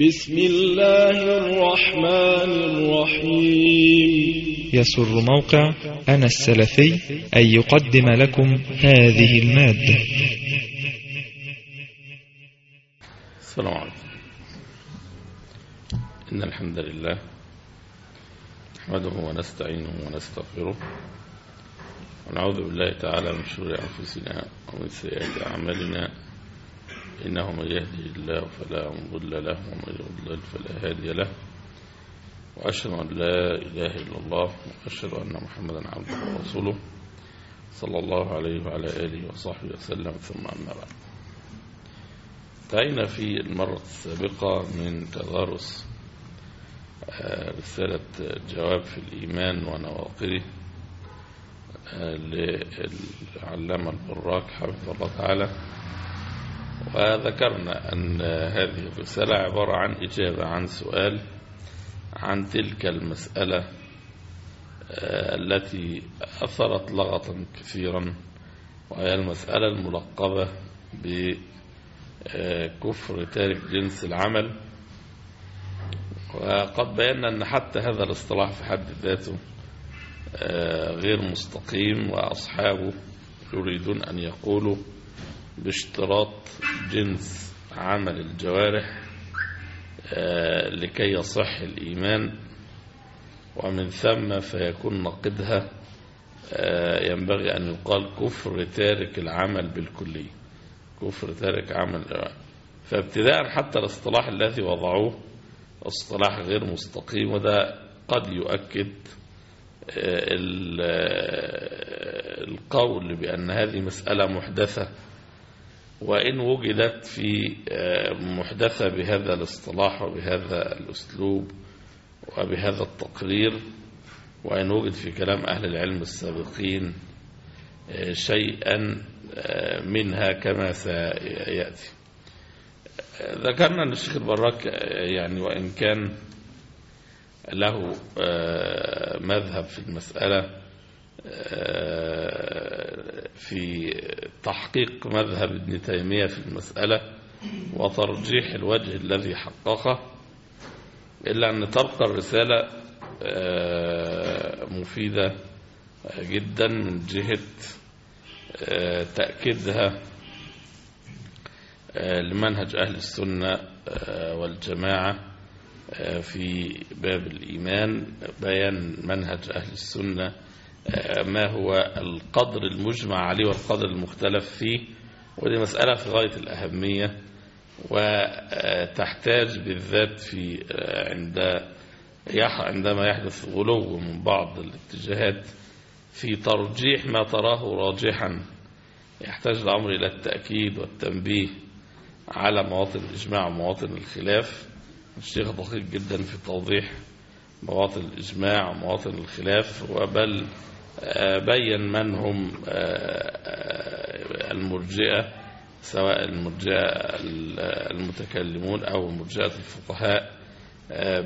بسم الله الرحمن الرحيم. يسر موقع أنا السلفي أن يقدم لكم هذه المادة. السلام عليكم. إن الحمد لله نحمده ونستعينه ونستغفره ونعوذ بالله تعالى من شرور أنفسنا ومن سيئات أعمالنا. إنه من يهدي الله فلا مضل له ومن يضلل فلا هادي له. وأشهد أن لا إله إلا الله وأشهد أن محمدا عبده ورسوله صلى الله عليه وعلى آله وصحبه وسلم. ثم أما بعد. انتهينا في المرة السابقة من تدارس رسالة جواب في الإيمان ونواقره للعلامة البراك حفظه الله تعالى. وذكرنا أن هذه الرسالة عبارة عن إجابة عن سؤال عن تلك المسألة التي أثرت لغطا كثيرا وهي المسألة الملقبة بكفر تارك جنس العمل. وقد بينا أن حتى هذا الاصطلاح في حد ذاته غير مستقيم وأصحابه يريدون أن يقولوا باشتراط جنس عمل الجوارح لكي يصح الإيمان ومن ثم فيكون نقدها ينبغي أن يقال كفر تارك العمل بالكلية. كفر تارك عمل فابتداء حتى الاصطلاح الذي وضعوه اصطلاح غير مستقيم وده قد يؤكد القول بأن هذه مسألة محدثة وإن وجدت في محدثة بهذا الاصطلاح وبهذا الأسلوب وبهذا التقرير وإن وجد في كلام أهل العلم السابقين شيئا منها كما سيأتي. ذكرنا أن الشيخ البراك يعني وإن كان له مذهب في المسألة في تحقيق مذهب ابن تيمية في المسألة وترجيح الوجه الذي حققه إلا أن تبقى الرسالة مفيدة جدا من جهة تأكيدها لمنهج أهل السنة والجماعة في باب الإيمان بيان منهج أهل السنة ما هو القدر المجمع عليه والقدر المختلف فيه؟ ودي مسألة في غاية الأهمية وتحتاج بالذات في عند عندما يحدث غلو من بعض الاتجاهات في ترجيح ما تراه راجحا. يحتاج الأمر إلى التأكيد والتنبيه على مواطن الإجماع ومواطن الخلاف. الشيخ دقيق جدا في توضيح مواطن الإجماع ومواطن الخلاف وبل بين من هم المرجئة سواء المرجئة المتكلمون أو مرجئة الفقهاء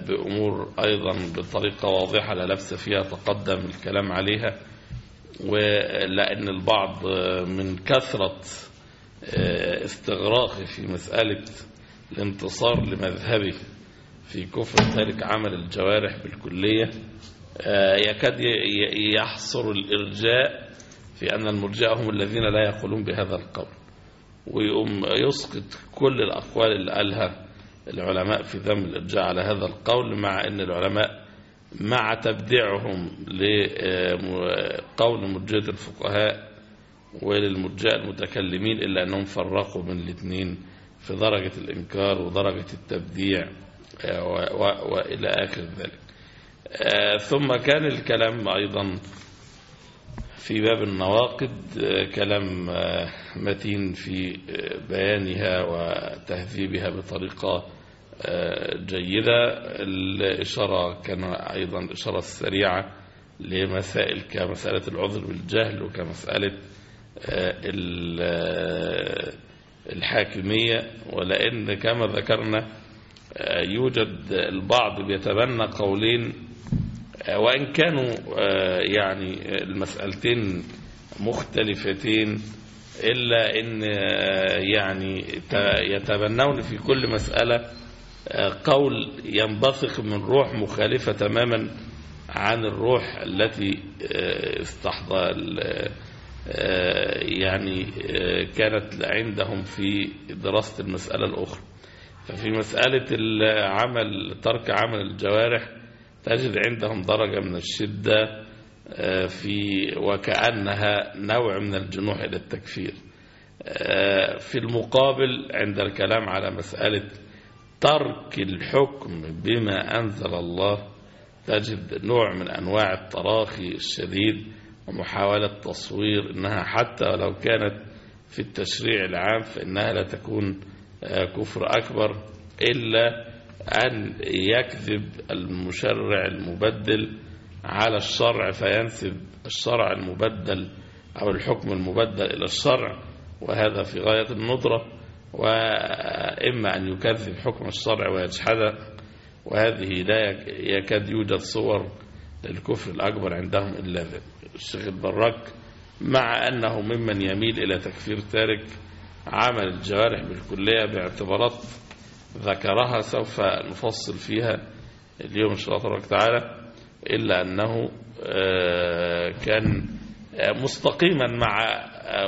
بأمور أيضا بطريقة واضحة لا لبس فيها تقدم الكلام عليها. ولأن البعض من كثرة استغراقه في مسألة الانتصار لمذهبه في كفر تارك عمل الجوارح بالكلية يكاد يحصر الإرجاء في أن المرجاء هم الذين لا يقولون بهذا القول. ويقوم يسقط كل الأقوال اللي قالها العلماء في ذم الإرجاء على هذا القول مع أن العلماء مع تبديعهم لقول مرجئة الفقهاء وللمرجاء المتكلمين إلا أنهم فرقوا بين الاثنين في درجة الإنكار ودرجة التبديع وإلى آخر ذلك. ثم كان الكلام أيضا في باب النواقد كلام متين في بيانها وتهذيبها بطريقة جيدة. الإشارة كان أيضا الإشارة السريعة لمسائل كمسألة العذر بالجهل وكمسألة الحاكمية. ولأن كما ذكرنا يوجد البعض بيتبنى قولين وإن كانوا يعني المسألتين مختلفتين إلا أن يعني يتبنون في كل مسألة قول ينبثق من روح مخالفة تماما عن الروح التي استحضر يعني كانت عندهم في دراسة المسألة الأخرى. ففي مسألة العمل ترك عمل الجوارح تجد عندهم درجة من الشدة في وكأنها نوع من الجنوح إلى التكفير. في المقابل عند الكلام على مسألة ترك الحكم بما أنزل الله تجد نوع من أنواع التراخي الشديد ومحاولة تصوير إنها حتى لو كانت في التشريع العام فإنها لا تكون كفر أكبر إلا أن يكذب المشرع المبدل على الشرع فينسب الشرع المبدل أو الحكم المبدل إلى الشرع وهذا في غاية الندرة وإما أن يكذب حكم الشرع ويجحده وهذه لا يكاد يوجد صور للكفر الأكبر عندهم إلا الشيخ البراك مع أنه ممن يميل إلى تكفير تارك عمل الجوارح بالكلية باعتبارات ذكرها سوف نفصل فيها اليوم إن شاء الله تبارك وتعالى إلا أنه كان مستقيما مع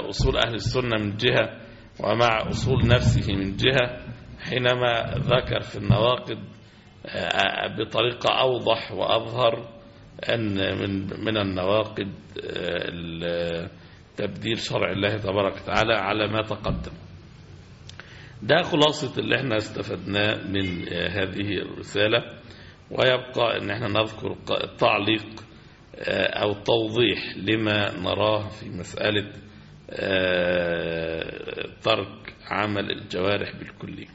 أصول أهل السنة من جهة ومع أصول نفسه من جهة حينما ذكر في النواقد بطريقة أوضح وأظهر أن من من النواقد تبديل شرع الله تبارك وتعالى على ما تقدم. ده خلاصة اللي إحنا استفدناه من هذه الرسالة ويبقى إن إحنا نذكر التعليق أو توضيح لما نراه في مسألة ترك عمل الجوارح بالكلية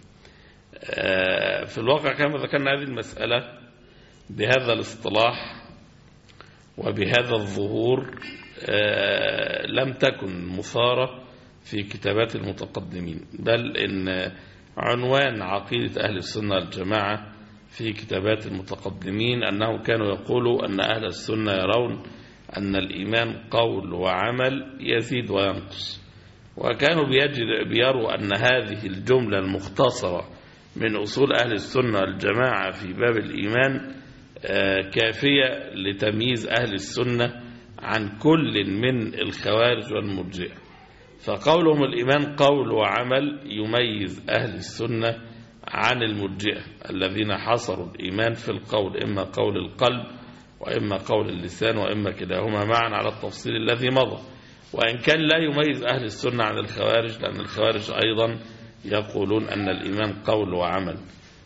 في الواقع كما ذكرنا هذه المسألة بهذا الاصطلاح وبهذا الظهور لم تكن مثارة في كتابات المتقدمين بل إن عنوان عقيدة أهل السنة والجماعة في كتابات المتقدمين أنهم كانوا يقولوا أن أهل السنة يرون أن الإيمان قول وعمل يزيد وينقص. وكانوا بيروا أن هذه الجملة المختصرة من أصول أهل السنة والجماعة في باب الإيمان كافية لتمييز أهل السنة عن كل من الخوارج والمرجئة. فقولهم الإيمان قول وعمل يميز أهل السنة عن المرجئة الذين حصروا الإيمان في القول إما قول القلب وإما قول اللسان وإما كلاهما معا على التفصيل الذي مضى. وإن كان لا يميز أهل السنة عن الخوارج لأن الخوارج أيضا يقولون أن الإيمان قول وعمل.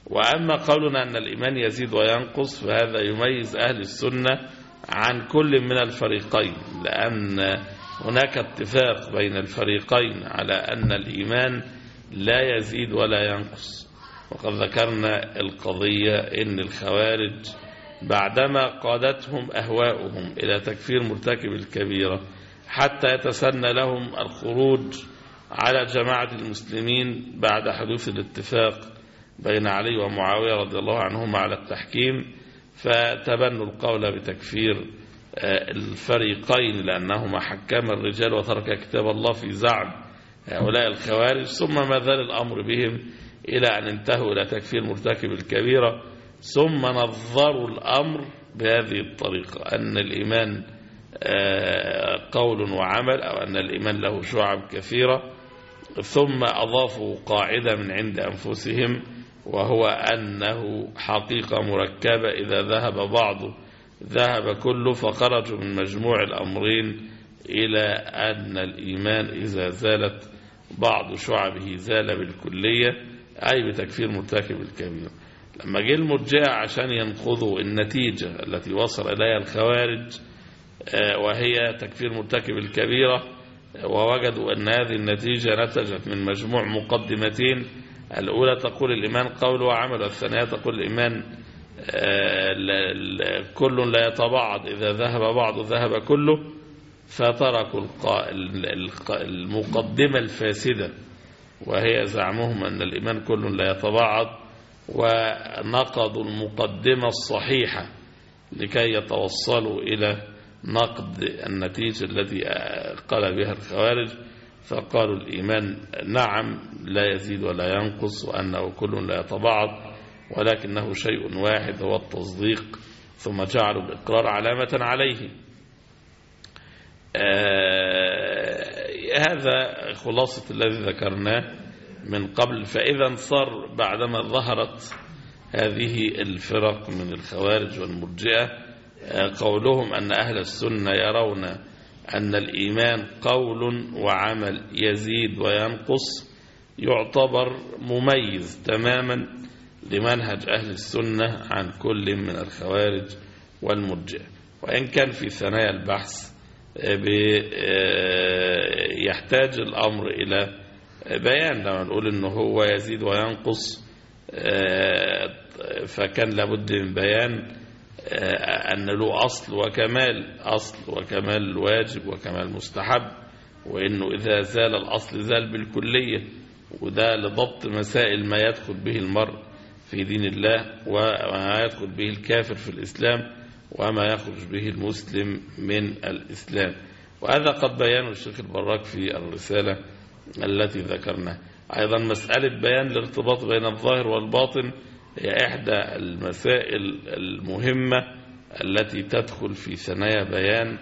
وأما قولنا أن الإيمان يزيد وينقص فهذا يميز أهل السنة عن كل من الفريقين لأن هناك اتفاق بين الفريقين على أن الإيمان لا يزيد ولا ينقص. وقد ذكرنا القضية إن الخوارج بعدما قادتهم أهواؤهم إلى تكفير مرتكب الكبيرة حتى يتسنى لهم الخروج على جماعة المسلمين بعد حدوث الاتفاق بين علي ومعاوية رضي الله عنهما على التحكيم. فتبنوا القول بتكفير الفريقين لأنهما حكم الرجال وترك كتاب الله في زعم هؤلاء الخوارج. ثم ما زال الأمر بهم إلى أن انتهوا إلى تكفير مرتكب الكبيرة. ثم نظروا الأمر بهذه الطريقة أن الإيمان قول وعمل أو أن الإيمان له شعب كثيرة. ثم أضافوا قاعدة من عند أنفسهم وهو أنه حقيقة مركبة إذا ذهب بعض ذهب كله فخرجوا من مجموع الأمرين إلى أن الإيمان إذا زالت بعض شعبه زال بالكلية أي بتكفير مرتكب الكبير. لما جه المرجئة عشان ينقضوا النتيجة التي وصل إليها الخوارج وهي تكفير مرتكب الكبيرة ووجدوا أن هذه النتيجة نتجت من مجموع مقدمتين الأولى تقول الإيمان قول وعمل والثانية تقول الإيمان كل لا يتبعض إذا ذهب بعض ذهب كله فتركوا المقدمة الفاسدة وهي زعمهم أن الإيمان كل لا يتبعض ونقضوا المقدمة الصحيحة لكي يتوصلوا إلى نقد النتيجة الذي قال بها الخوارج. فقالوا الإيمان نعم لا يزيد ولا ينقص وأنه كل لا يتبعض ولكنه شيء واحد هو التصديق ثم جعلوا الإقرار علامة عليه. آه هذا خلاصة الذي ذكرناه من قبل فإذا صار بعدما ظهرت هذه الفرق من الخوارج والمرجئة آه قولهم أن أهل السنة يرون أن الإيمان قول وعمل يزيد وينقص يعتبر مميز تماما لمنهج أهل السنة عن كل من الخوارج والمرجئة وإن كان في ثنايا البحث يحتاج الأمر إلى بيان. لما نقول أنه هو يزيد وينقص فكان لابد من بيان أن له أصل وكمال أصل وكمال واجب وكمال مستحب وأنه إذا زال الأصل زال بالكلية وده لضبط مسائل ما يدخل به المرء في دين الله وما يدخل به الكافر في الإسلام وما يخرج به المسلم من الإسلام. وهذا قد بيانه الشيخ البراك في الرسالة التي ذكرناها. أيضا مسألة بيان الارتباط بين الظاهر والباطن إحدى المسائل المهمة التي تدخل في ثنايا بيان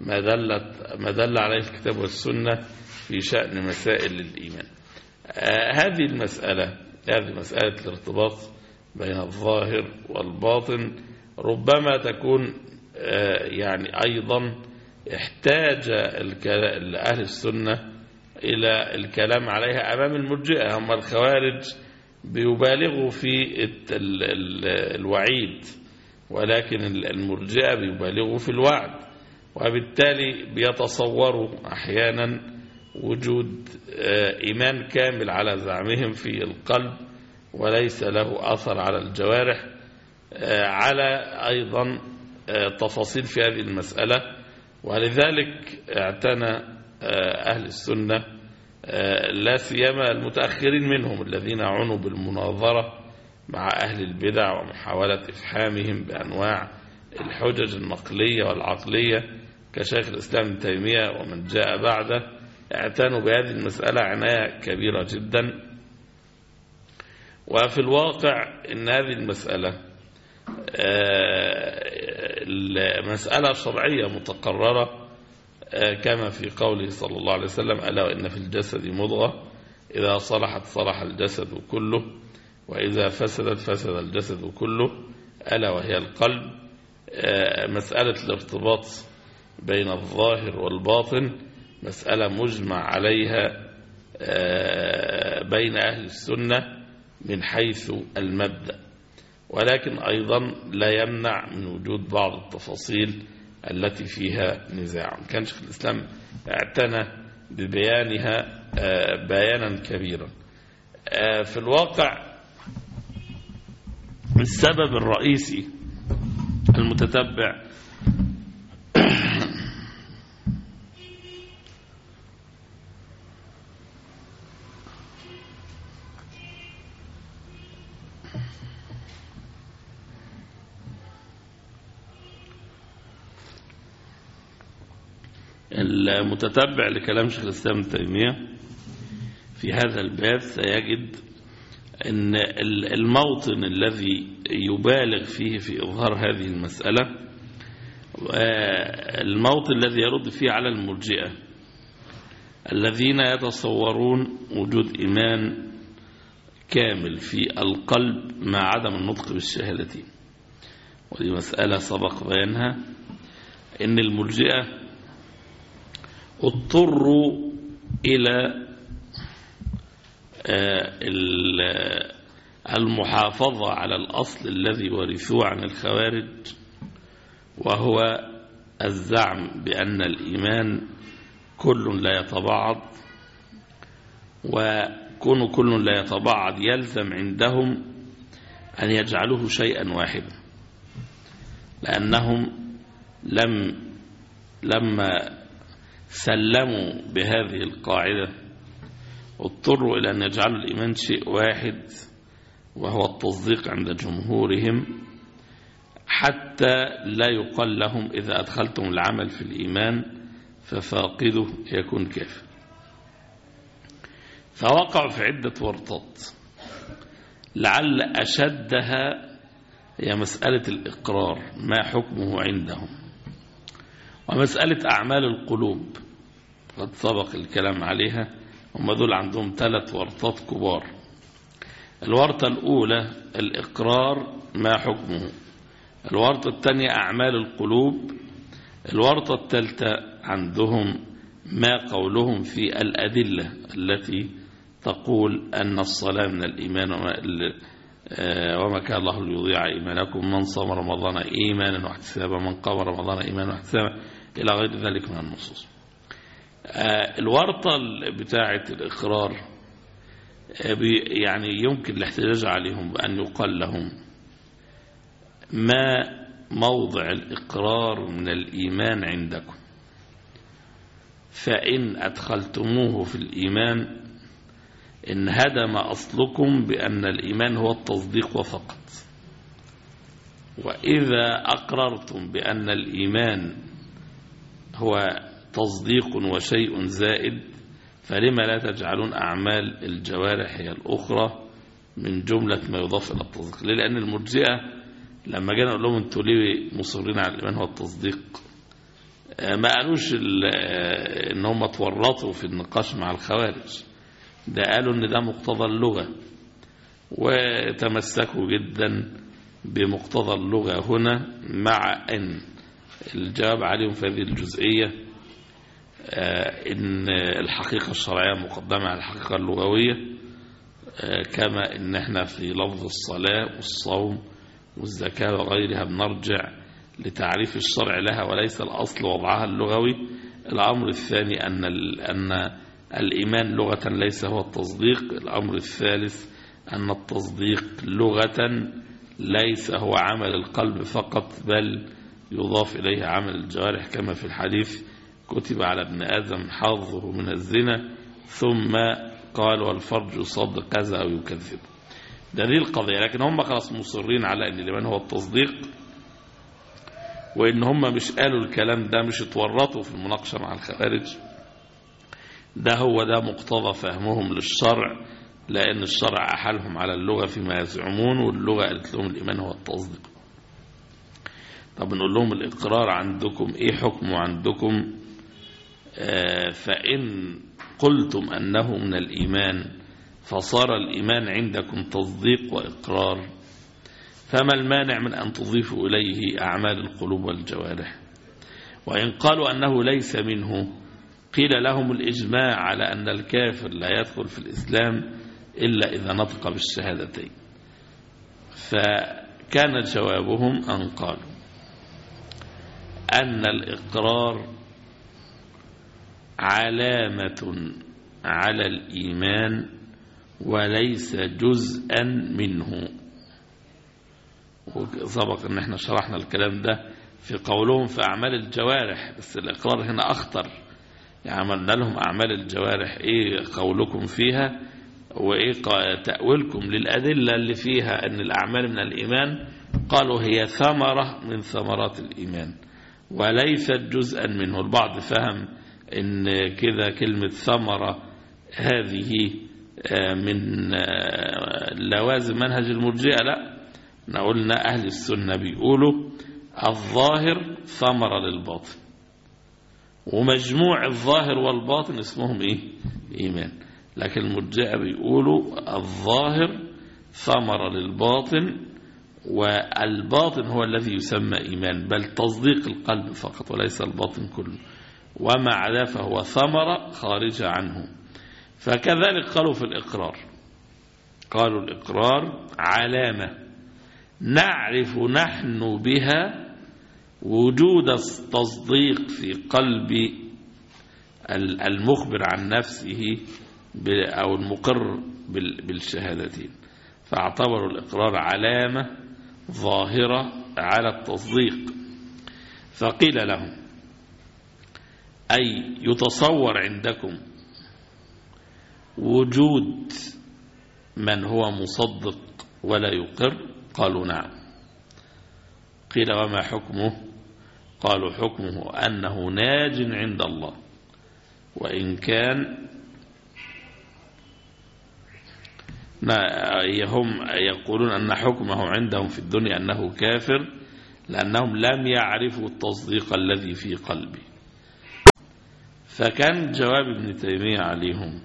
ما, دلت ما دل عليه الكتاب والسنة في شأن مسائل الإيمان. آه هذه المسألة هذه مسألة الارتباط بين الظاهر والباطن ربما تكون آه يعني أيضا احتاج أهل السنة إلى الكلام عليها أمام المرجئة هم الخوارج بيبالغوا في الوعيد ولكن المرجئة بيبالغوا في الوعد وبالتالي بيتصوروا أحيانا وجود إيمان كامل على زعمهم في القلب وليس له أثر على الجوارح على أيضا تفاصيل في هذه المسألة. ولذلك اعتنى أهل السنة لا سيما المتأخرين منهم الذين عنوا بالمناظرة مع أهل البدع ومحاولة إفحامهم بأنواع الحجج النقلية والعقلية. كشيخ الإسلام ابن تيمية ومن جاء بعده اعتنوا بهذه المسألة عناية كبيرة جدا. وفي الواقع إن هذه المسألة مسألة شرعية متقررة كما في قوله صلى الله عليه وسلم ألا وإن في الجسد مضغة إذا صلحت صلح الجسد كله وإذا فسدت فسد الجسد كله ألا وهي القلب. مسألة الارتباط بين الظاهر والباطن مسألة مجمع عليها بين أهل السنة من حيث المبدأ. ولكن أيضا لا يمنع من وجود بعض التفاصيل التي فيها نزاع. كان شيخ الإسلام اعتنى ببيانها بيانا كبيرا. في الواقع السبب الرئيسي المتتبع المتتبع لكلام شيخ الإسلام تيمية في هذا الباب سيجد أن الموطن الذي يبالغ فيه في إظهار هذه المسألة الموطن الذي يرد فيه على المرجئة الذين يتصورون وجود إيمان كامل في القلب مع عدم النطق بالشهادتين. ودي مسألة سبق بيانها. إن المرجئة اضطروا إلى المحافظة على الأصل الذي ورثوه عن الخوارج وهو الزعم بأن الإيمان كل لا يتبعض وكون كل لا يتبعض يلزم عندهم أن يجعلوه شيئا واحدا لأنهم لم لما سلموا بهذه القاعدة اضطروا إلى أن يجعلوا الإيمان شيء واحد وهو التصديق عند جمهورهم حتى لا يقال لهم إذا أدخلتم العمل في الإيمان ففاقده يكون كافر. فوقعوا في عدة ورطات لعل أشدها هي مسألة الإقرار ما حكمه عندهم ومسألة أعمال القلوب. قد سبق الكلام عليها هم دول عندهم ثلاث ورطات كبار. الورطة الأولى الإقرار ما حكمه. الورطة الثانية أعمال القلوب. الورطة الثالثة عندهم ما قولهم في الأدلة التي تقول أن الصلاة من الإيمان وما, وما كان الله ليضيع إيمانكم. من صام رمضان إيمانا واحتسابا من قام رمضان إيمانا واحتسابا. إلى غير ذلك من النصوص. الورطة بتاعة الإقرار يعني يمكن الاحتجاج عليهم بأن يقال لهم ما موضع الإقرار من الإيمان عندكم. فإن أدخلتموه في الإيمان انهدم أصلكم بأن الإيمان هو التصديق وفقط وإذا أقررتم بأن الإيمان هو تصديق وشيء زائد فلما لا تجعلون أعمال الجوارح هي الأخرى من جملة ما يضاف إلى التصديق؟ ليه؟ لأن المرجئة لما جينا نقول لهم أنتوا ليه مصرين على الإيمان هو التصديق؟ ما قالوش إن هم في النقاش مع الخوارج. ده قالوا إن ده مقتضى اللغة. وتمسكوا جدا بمقتضى اللغة هنا مع إن. الجواب عليهم في هذه الجزئية إن الحقيقة الشرعية مقدمة على الحقيقة اللغوية كما إن إحنا في لفظ الصلاة والصوم والزكاة وغيرها بنرجع لتعريف الشرع لها وليس الأصل وضعها اللغوي. الأمر الثاني أن أن الإيمان لغة ليس هو التصديق. الأمر الثالث أن التصديق لغة ليس هو عمل القلب فقط بل يضاف إليه عمل الجوارح كما في الحديث. كتب على ابن آدم حظه من الزنا ثم قال والفرج يصدق كذا أو يكذب ده دي القضية لكن هم خلاص مصرين على أن الإيمان هو التصديق وإن هم مش قالوا الكلام ده مش اتورطوا في المناقشة مع الخوارج. ده هو ده مقتضى فهمهم للشرع لأن الشرع أحالهم على اللغة فيما يزعمون واللغة قالت لهم الإيمان هو التصديق. طب نقول لهم الإقرار عندكم إيه حكمه عندكم؟ فإن قلتم أنه من الإيمان فصار الإيمان عندكم تصديق وإقرار فما المانع من أن تضيفوا إليه أعمال القلوب والجوارح؟ وإن قالوا أنه ليس منه قيل لهم الإجماع على أن الكافر لا يدخل في الإسلام إلا إذا نطق بالشهادتين. فكان جوابهم أن قالوا أن الإقرار علامة على الإيمان وليس جزءا منه. وسبق إن إحنا شرحنا الكلام ده في قولهم في أعمال الجوارح بس الإقرار هنا أخطر. يعني عملنا لهم أعمال الجوارح إيه قولكم فيها وإيه تأويلكم للأدلة اللي فيها إن الأعمال من الإيمان. قالوا هي ثمرة من ثمرات الإيمان وليست جزءا منه. البعض فهم إن كده كلمة ثمرة هذه من لوازم منهج المرجئة لا. إحنا قلنا أهل السنة بيقولوا الظاهر ثمرة للباطن ومجموع الظاهر والباطن اسمهم إيه؟ إيمان. لكن المرجئة بيقولوا الظاهر ثمرة للباطن والباطن هو الذي يسمى إيمان بل تصديق القلب فقط وليس الباطن كله. وما عدا فهو ثمرة خارجة عنه. فكذلك قالوا في الإقرار. قالوا الإقرار علامة. نعرف نحن بها وجود التصديق في قلب المخبر عن نفسه أو المقر بالشهادتين. فاعتبروا الإقرار علامة ظاهرة على التصديق. فقيل لهم أي يتصور عندكم وجود من هو مصدق ولا يقر قالوا نعم. قيل وما حكمه؟ قالوا حكمه أنه ناج عند الله وإن كان هم يقولون أن حكمه عندهم في الدنيا أنه كافر لأنهم لم يعرفوا التصديق الذي في قلبه. فكان جواب ابن تيمية عليهم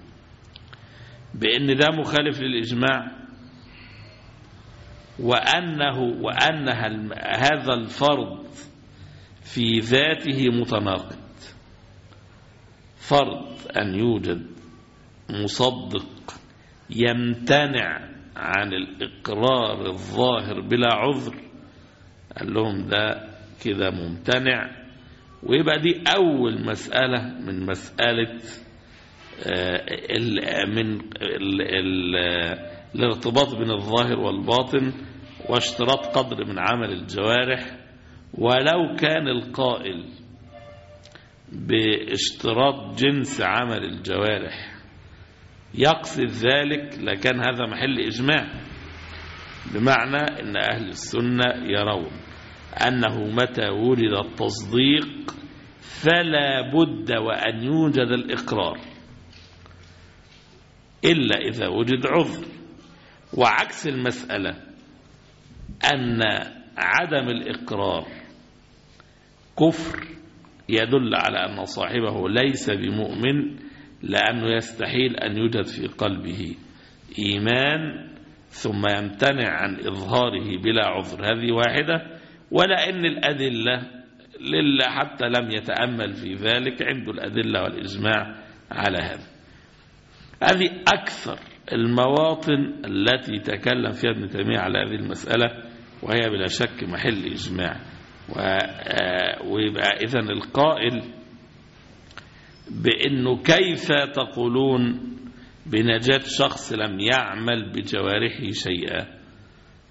بأن ده مخالف للإجماع وأنه وأنها هذا الفرض في ذاته متناقض. فرض أن يوجد مصدق يمتنع عن الإقرار الظاهر بلا عذر قال لهم ده كده ممتنع ويبقى دي أول مسألة من مسألة من الارتباط بين الظاهر والباطن واشتراط قدر من عمل الجوارح. ولو كان القائل باشتراط جنس عمل الجوارح يقصد ذلك لكان هذا محل إجماع بمعنى أن أهل السنة يرون. أنه متى ولد التصديق فلا بد وأن يوجد الإقرار إلا إذا وجد عذر. وعكس المسألة أن عدم الإقرار كفر يدل على أن صاحبه ليس بمؤمن لأنه يستحيل أن يوجد في قلبه إيمان ثم يمتنع عن إظهاره بلا عذر. هذه واحدة. ولا أن الأدلة لله حتى لم يتأمل في ذلك عنده الأدلة والإجماع على هذا. هذه أكثر المواطن التي تكلم فيها ابن تيمية على هذه المسألة وهي بلا شك محل إجماع. ويبقى إذن القائل بأنه كيف تقولون بنجاة شخص لم يعمل بجوارحه شيئا؟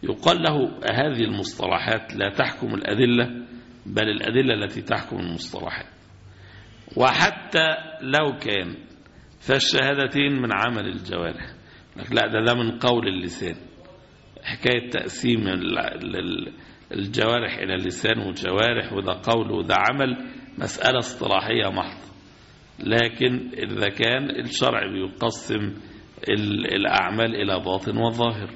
يقال له هذه المصطلحات لا تحكم الأدلة بل الأدلة التي تحكم المصطلحات. وحتى لو كان فالشهادتين من عمل الجوارح. لا ده ده من قول اللسان. حكاية تقسيم الجوارح إلى اللسان وجوارح وده قول وده عمل مسألة اصطلاحية محضة لكن إذا كان الشرع بيقسم الأعمال إلى باطن وظاهر.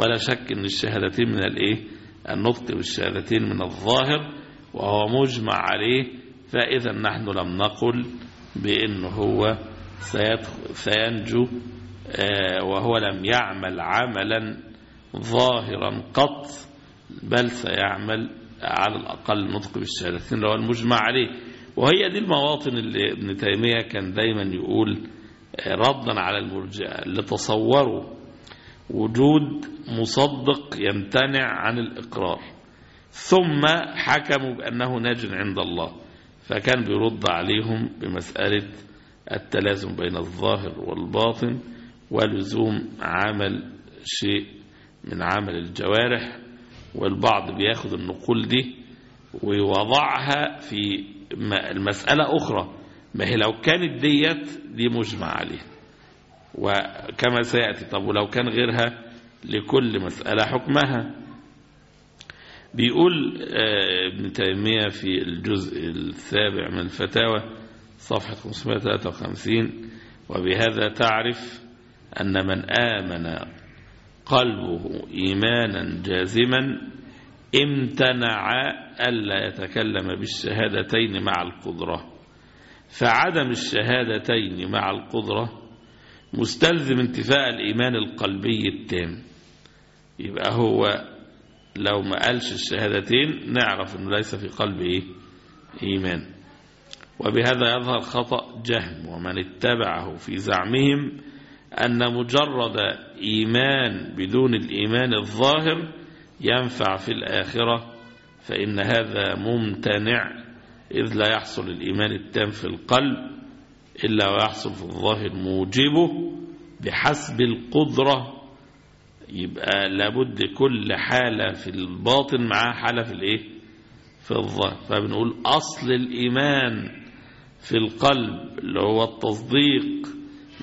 ولا شك أن الشهادتين من الإيه؟ النطق بالشهادتين من الظاهر وهو مجمع عليه فإذا نحن لم نقل بأنه هو سينجو وهو لم يعمل عملا ظاهرا قط بل سيعمل على الأقل نطق بالشهادتين اللي هو المجمع عليه. وهي دي المواطن اللي ابن تيمية كان دايما يقول ردا على المرجئة اللي تصوروا وجود مصدق يمتنع عن الإقرار. ثم حكموا بأنه ناج عند الله فكان بيرد عليهم بمسألة التلازم بين الظاهر والباطن ولزوم عمل شيء من عمل الجوارح والبعض بياخد النقول دي ويوضعها في المسألة أخرى ما هي لو كانت ديت دي مجمع عليها. وكما سيأتي. طب ولو كان غيرها لكل مسألة حكمها. بيقول ابن تيمية في الجزء السابع من الفتاوى صفحة 553 وبهذا تعرف أن من آمن قلبه إيمانا جازما امتنع ألا يتكلم بالشهادتين مع القدرة. فعدم الشهادتين مع القدرة مستلزم انتفاء الإيمان القلبي التام. يبقى هو لو ما قالش الشهادتين نعرف أنه ليس في قلبه إيمان. وبهذا يظهر خطأ جهم ومن اتبعه في زعمهم أن مجرد إيمان بدون الإيمان الظاهر ينفع في الآخرة فإن هذا ممتنع إذ لا يحصل الإيمان التام في القلب. إلا ويحصل في الظاهر موجبه بحسب القدرة. يبقى لابد كل حالة في الباطن معها حالة في الإيه؟ في الظاهر. فبنقول أصل الإيمان في القلب اللي هو التصديق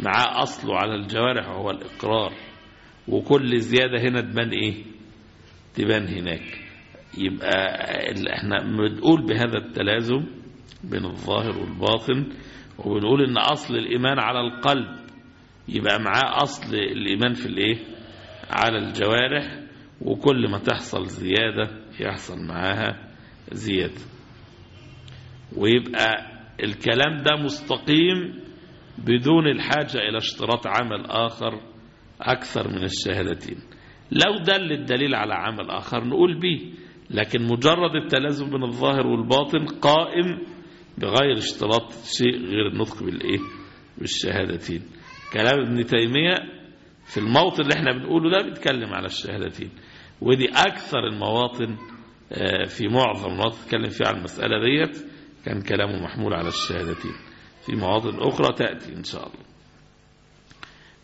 مع أصله على الجوارح وهو الإقرار. وكل زيادة هنا تبان إيه؟ تبان هناك. يبقى إحنا بنقول بهذا التلازم بين الظاهر والباطن وبنقول إن أصل الإيمان على القلب يبقى معاه أصل الإيمان في الإيه؟ على الجوارح وكل ما تحصل زيادة يحصل معاها زيادة. ويبقى الكلام ده مستقيم بدون الحاجة إلى اشتراط عمل آخر أكثر من الشهادتين. لو دل الدليل على عمل آخر نقول به لكن مجرد التلازم بين الظاهر والباطن قائم بغير اشتراط شيء غير النطق بالإيه؟ بالشهادتين. كلام ابن تيمية في الموطن اللي إحنا بنقوله ده بيتكلم على الشهادتين. ودي أكثر المواطن في معظم المواطن تتكلم فيها على المسألة ديت. كان كلامه محمول على الشهادتين. في مواطن أخرى تأتي إن شاء الله.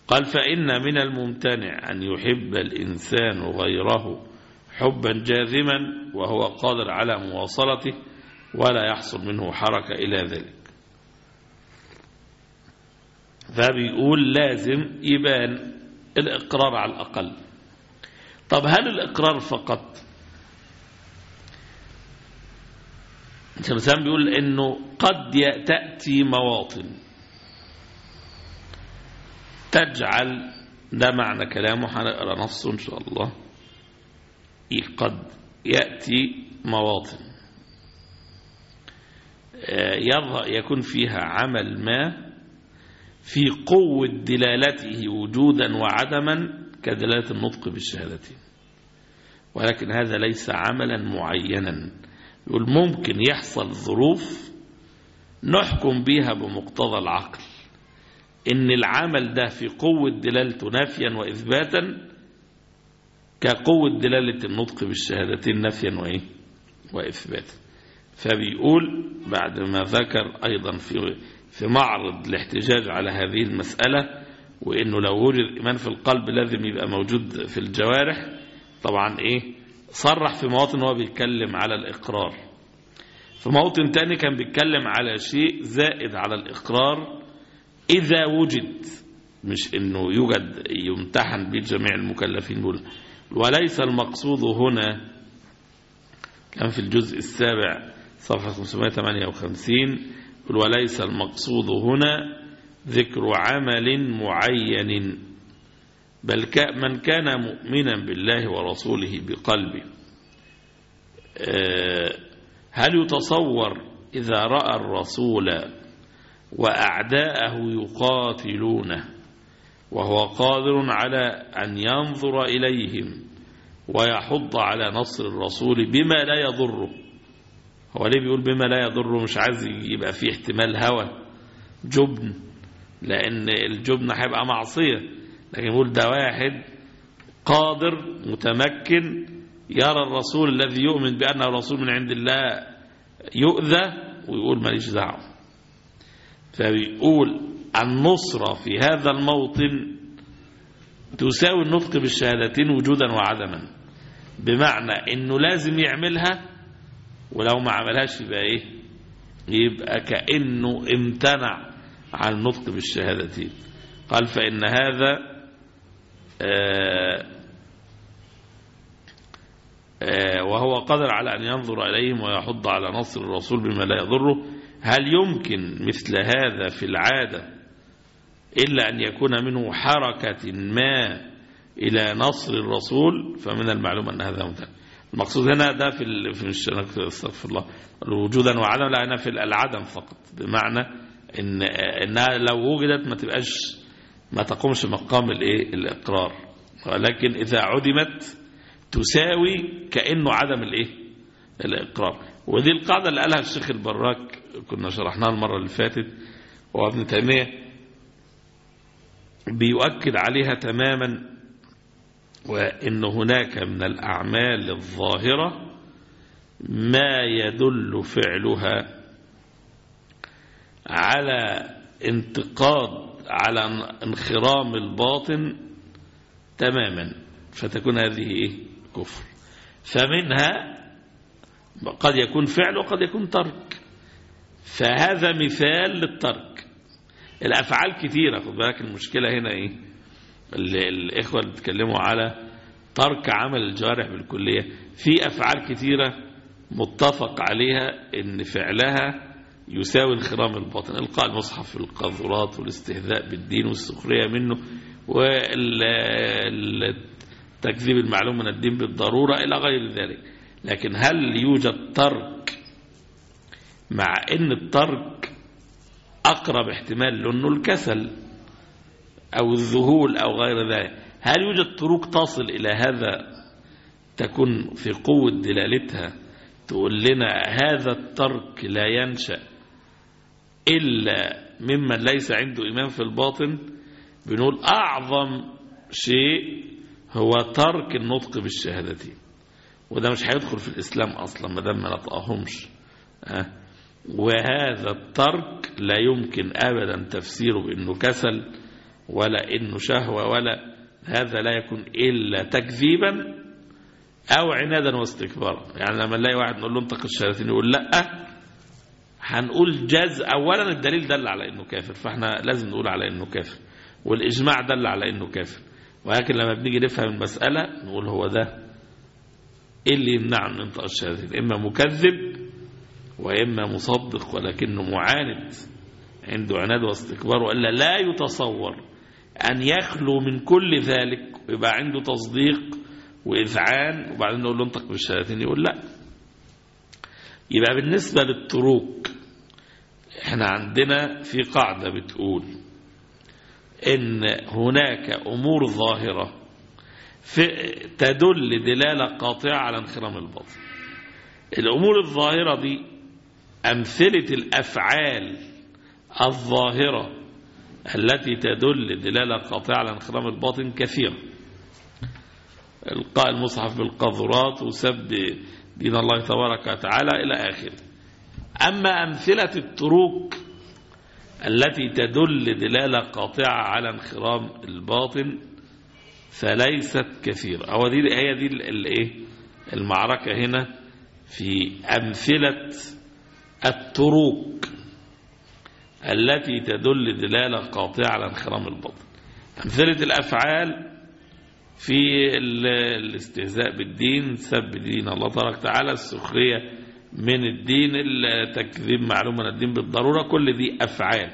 قال فإن من الممتنع أن يحب الإنسان غيره حبا جاذما وهو قادر على مواصلته ولا يحصل منه حركة إلى ذلك. فبيقول لازم يبان الإقرار على الأقل. طب هل الإقرار فقط؟ الإنسان بيقول إنه قد تأتي مواطن تجعل ده معنى كلامه هنقرأ نصه إن شاء الله قد يأتي مواطن. يكون فيها عمل ما في قوة دلالته وجودا وعدما كدلالة النطق بالشهادتين ولكن هذا ليس عملا معينا. يقول ممكن يحصل ظروف نحكم بها بمقتضى العقل. إن العمل ده في قوة دلالته نافيا وإثباتا كقوة دلالة النطق بالشهادتين نفيا وإيه؟ وإثباتا. فبيقول بعد ما ذكر أيضا في في معرض الاحتجاج على هذه المسألة وإنه لو وجد إيمان في القلب لازم يبقى موجود في الجوارح طبعا إيه؟ صرح في مواطن هو بيتكلم على الإقرار. في موطن تاني كان بيتكلم على شيء زائد على الإقرار إذا وجد مش إنه يوجد يمتحن به جميع المكلفين وليس المقصود هنا كان في الجزء السابع صفحة 558 وليس المقصود هنا ذكر عمل معين بل من كان مؤمنا بالله ورسوله بقلبه هل يتصور إذا رأى الرسول وأعداءه يقاتلونه وهو قادر على أن ينظر إليهم ويحض على نصر الرسول بما لا يضره؟ هو ليه بيقول بما لا يضره مش عايز يبقى فيه احتمال هوى جبن لأن الجبن هيبقى معصية. لكن يقول ده واحد قادر متمكن يرى الرسول الذي يؤمن بأنه رسول من عند الله يؤذى ويقول ماليش دعوة. فبيقول النصرة في هذا الموطن تساوي النطق بالشهادتين وجودا وعدما. بمعنى إنه لازم يعملها ولو ما عملهاش يبقى إيه؟ يبقى كأنه امتنع عن النطق بالشهادتين. قال فإن هذا آآ آآ وهو قادر على أن ينظر إليهم ويحض على نصر الرسول بما لا يضره هل يمكن مثل هذا في العادة إلا أن يكون منه حركة ما إلى نصر الرسول؟ فمن المعلوم أن هذا متعلم المقصود هنا ده في ال... في مش استغفر الله. وجودا وعدم لا هنا في العدم فقط. بمعنى ان إنها لو وجدت ما تبقاش ما تقومش مقام الإيه؟ الإقرار. ولكن إذا عدمت تساوي كانه عدم الإيه؟ الإقرار. ودي القاعدة اللي قالها الشيخ البراك كنا شرحناها المرة اللي فاتت وابن تيمية بيؤكد عليها تماما وإن هناك من الأعمال الظاهرة ما يدل فعلها على انتقاد على انخرام الباطن تماما فتكون هذه إيه؟ كفر. فمنها قد يكون فعل وقد يكون ترك. فهذا مثال للترك. الأفعال كثيرة خد بالك المشكلة هنا إيه؟ الإخوة اللي بيتكلموا على ترك عمل الجوارح بالكلية. في أفعال كثيرة متفق عليها إن فعلها يساوي انخرام الباطن. إلقاء المصحف في القاذورات والاستهزاء بالدين والسخرية منه تكذيب المعلوم من الدين بالضرورة إلى غير ذلك. لكن هل يوجد ترك مع إن الترك أقرب احتمال لأنه الكسل؟ أو الذهول أو غير ذلك. هل يوجد طرق تصل إلى هذا تكون في قوة دلالتها تقول لنا هذا الترك لا ينشأ إلا ممن ليس عنده إيمان في الباطن؟ بنقول أعظم شيء هو ترك النطق بالشهادتين وده مش هيدخل في الإسلام أصلا ما دام ما نطقهمش. أه؟ وهذا الترك لا يمكن أبدا تفسيره بأنه كسل. ولا إنه شهوة ولا هذا لا يكون إلا تكذيبا أو عنادا واستكبارا. يعني لما نلاقي واحد نقول له انطق الشهادتين يقول لأ هنقول جاز أولا الدليل دل على إنه كافر فإحنا لازم نقول على إنه كافر والإجماع دل على إنه كافر. ولكن لما بنيجي نفهم المسألة نقول هو ده إيه اللي يمنع من انطق الشهادتين إما مكذب وإما مصدق ولكنه معاند عنده عناد واستكبار وإلا لا يتصور أن يخلو من كل ذلك ويبقى عنده تصديق وإذعان وبعدين نقول له انطق بالشهادتين يقول لا. يبقى بالنسبة للطرق إحنا عندنا في قاعدة بتقول إن هناك أمور ظاهرة في تدل دلالة قاطعة على انخرام الباطن الأمور الظاهرة دي أمثلة الأفعال الظاهرة التي تدل دلالة قاطعة على انخرام الباطن كثيرة القاء المصحف بالقذرات وسب دين الله تبارك وتعالى إلى آخره. أما أمثلة الطرق التي تدل دلالة قاطعة على انخرام الباطن فليست كثيرة. أو دي هي دي الايه المعركة هنا في أمثلة الطرق التي تدل دلالة قاطعة على انخرام الباطن أمثلة الأفعال في الاستهزاء بالدين سب دين. الله تبارك وتعالى السخرية من الدين التكذيب معلوم من الدين بالضرورة. كل دي أفعال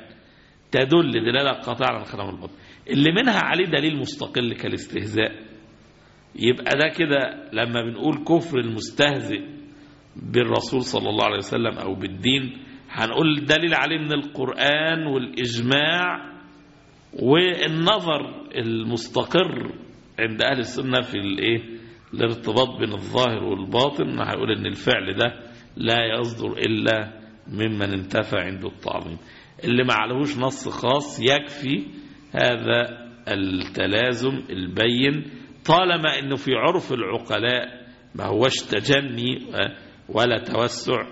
تدل دلالة قاطعة على انخرام الباطن اللي منها عليه دليل مستقل كالاستهزاء. يبقى ده كده لما بنقول كفر المستهزئ بالرسول صلى الله عليه وسلم أو بالدين هنقول دليل عليه من القرآن والإجماع والنظر المستقر عند أهل السنة في الإيه؟ الارتباط بين الظاهر والباطن. هيقول إن الفعل ده لا يصدر إلا ممن انتفى عنده التعظيم اللي ما عليهوش نص خاص يكفي هذا التلازم البين. طالما إنه في عرف العقلاء ما هوش تجني ولا توسع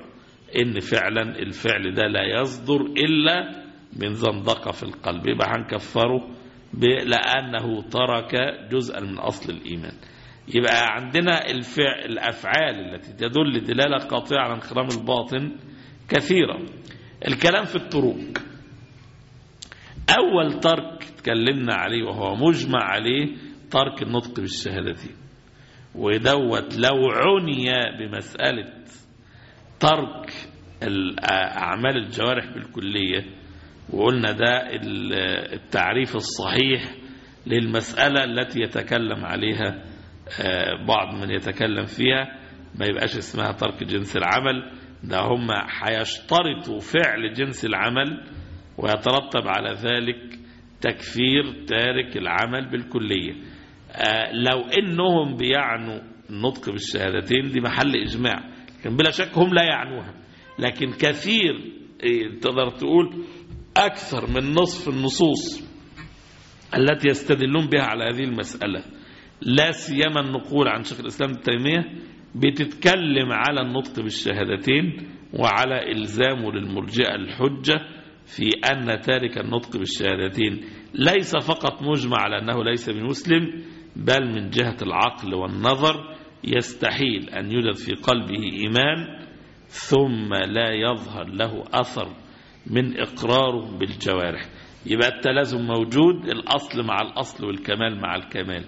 إن فعلا الفعل ده لا يصدر إلا من زندقة في القلب. يبقى هنكفره لأنه ترك جزءا من أصل الإيمان. يبقى عندنا الفعل الأفعال التي تدل دلالة قاطعة على انخرام الباطن كثيرة. الكلام في الطرق. أول ترك تكلمنا عليه وهو مجمع عليه ترك النطق بالشهادتين. ودوت لو عني بمسألة ترك أعمال الجوارح بالكلية وقلنا ده التعريف الصحيح للمسألة التي يتكلم عليها بعض من يتكلم فيها ما يبقاش اسمها ترك جنس العمل ده هم هيشترطوا فعل جنس العمل ويترتب على ذلك تكفير تارك العمل بالكلية. لو إنهم بيعنوا النطق بالشهادتين دي محل إجماع. بلا شك هم لا يعنوها. لكن كثير تقدر تقول أكثر من نصف النصوص التي يستدلون بها على هذه المسألة. لا سيما النقول عن شيخ الإسلام ابن تيمية بتتكلم على النطق بالشهادتين وعلى إلزامه للمرجئة الحجة في أن تارك النطق بالشهادتين. ليس فقط مجمع على أنه ليس بمسلم بل من جهة العقل والنظر يستحيل أن يوجد في قلبه إيمان ثم لا يظهر له أثر من إقراره بالجوارح. يبقى التلازم موجود الأصل مع الأصل والكمال مع الكمال.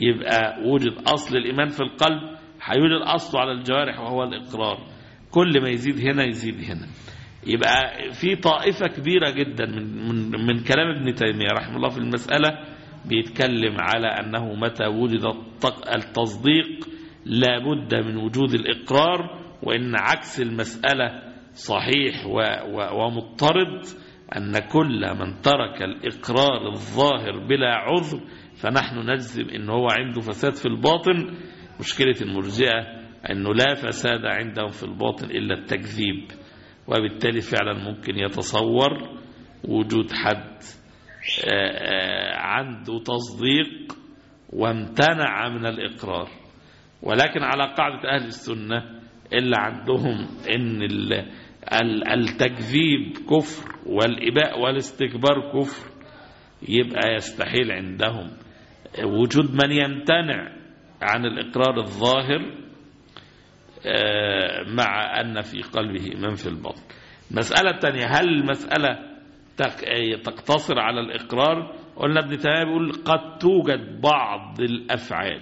يبقى وجد أصل الإيمان في القلب هيوجد أصله على الجوارح وهو الإقرار. كل ما يزيد هنا يزيد هنا. يبقى في طائفة كبيرة جدا من, من, من كلام ابن تيمية رحمه الله في المسألة بيتكلم على أنه متى وجد التصديق لا بد من وجود الإقرار وإن عكس المسألة صحيح ومضطرد أن كل من ترك الإقرار الظاهر بلا عذر فنحن نجزم أن هو عنده فساد في الباطن. مشكلة المرجئة أنه لا فساد عندهم في الباطن إلا التكذيب وبالتالي فعلا ممكن يتصور وجود حد آه، آه، عنده تصديق وامتنع من الإقرار. ولكن على قاعدة أهل السنة إلا عندهم إن ال- ال- التكذيب كفر والإباء والاستكبار كفر يبقى يستحيل عندهم. وجود من يمتنع عن الإقرار الظاهر آه، مع أن في قلبه من في البطن. المسألة الثانية هل المسألة تق- تقتصر على الإقرار؟ قلنا ابن تيمية بيقول قد توجد بعض الأفعال.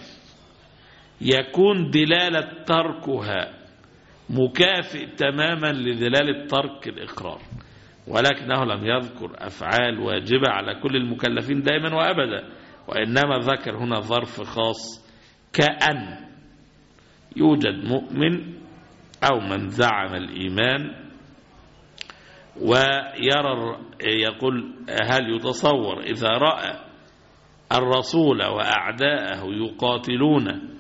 يكون دلالة تركها مكافئ تماما لدلالة ترك الإقرار. ولكنه لم يذكر أفعال واجبة على كل المكلفين دائما وأبدا وإنما ذكر هنا ظرف خاص كأن. يوجد مؤمن أو من زعم الإيمان ويرى يقول هل يتصور إذا رأى الرسول وأعداءه يقاتلون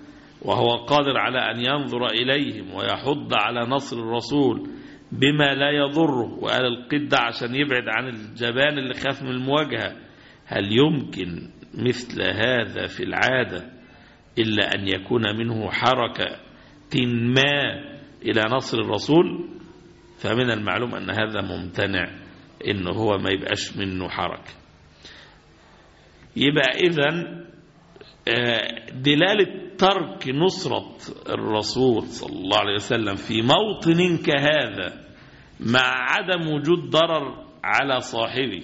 وهو قادر على أن ينظر إليهم ويحض على نصر الرسول بما لا يضره. وقال القدة عشان يبعد عن الجبان اللي خاف من المواجهة هل يمكن مثل هذا في العادة إلا أن يكون منه حركة ما إلى نصر الرسول؟ فمن المعلوم أن هذا ممتنع إنه هو ما يبقاش منه حركة. يبقى إذن دلالة ترك نصرة الرسول صلى الله عليه وسلم في موطن كهذا مع عدم وجود ضرر على صاحبه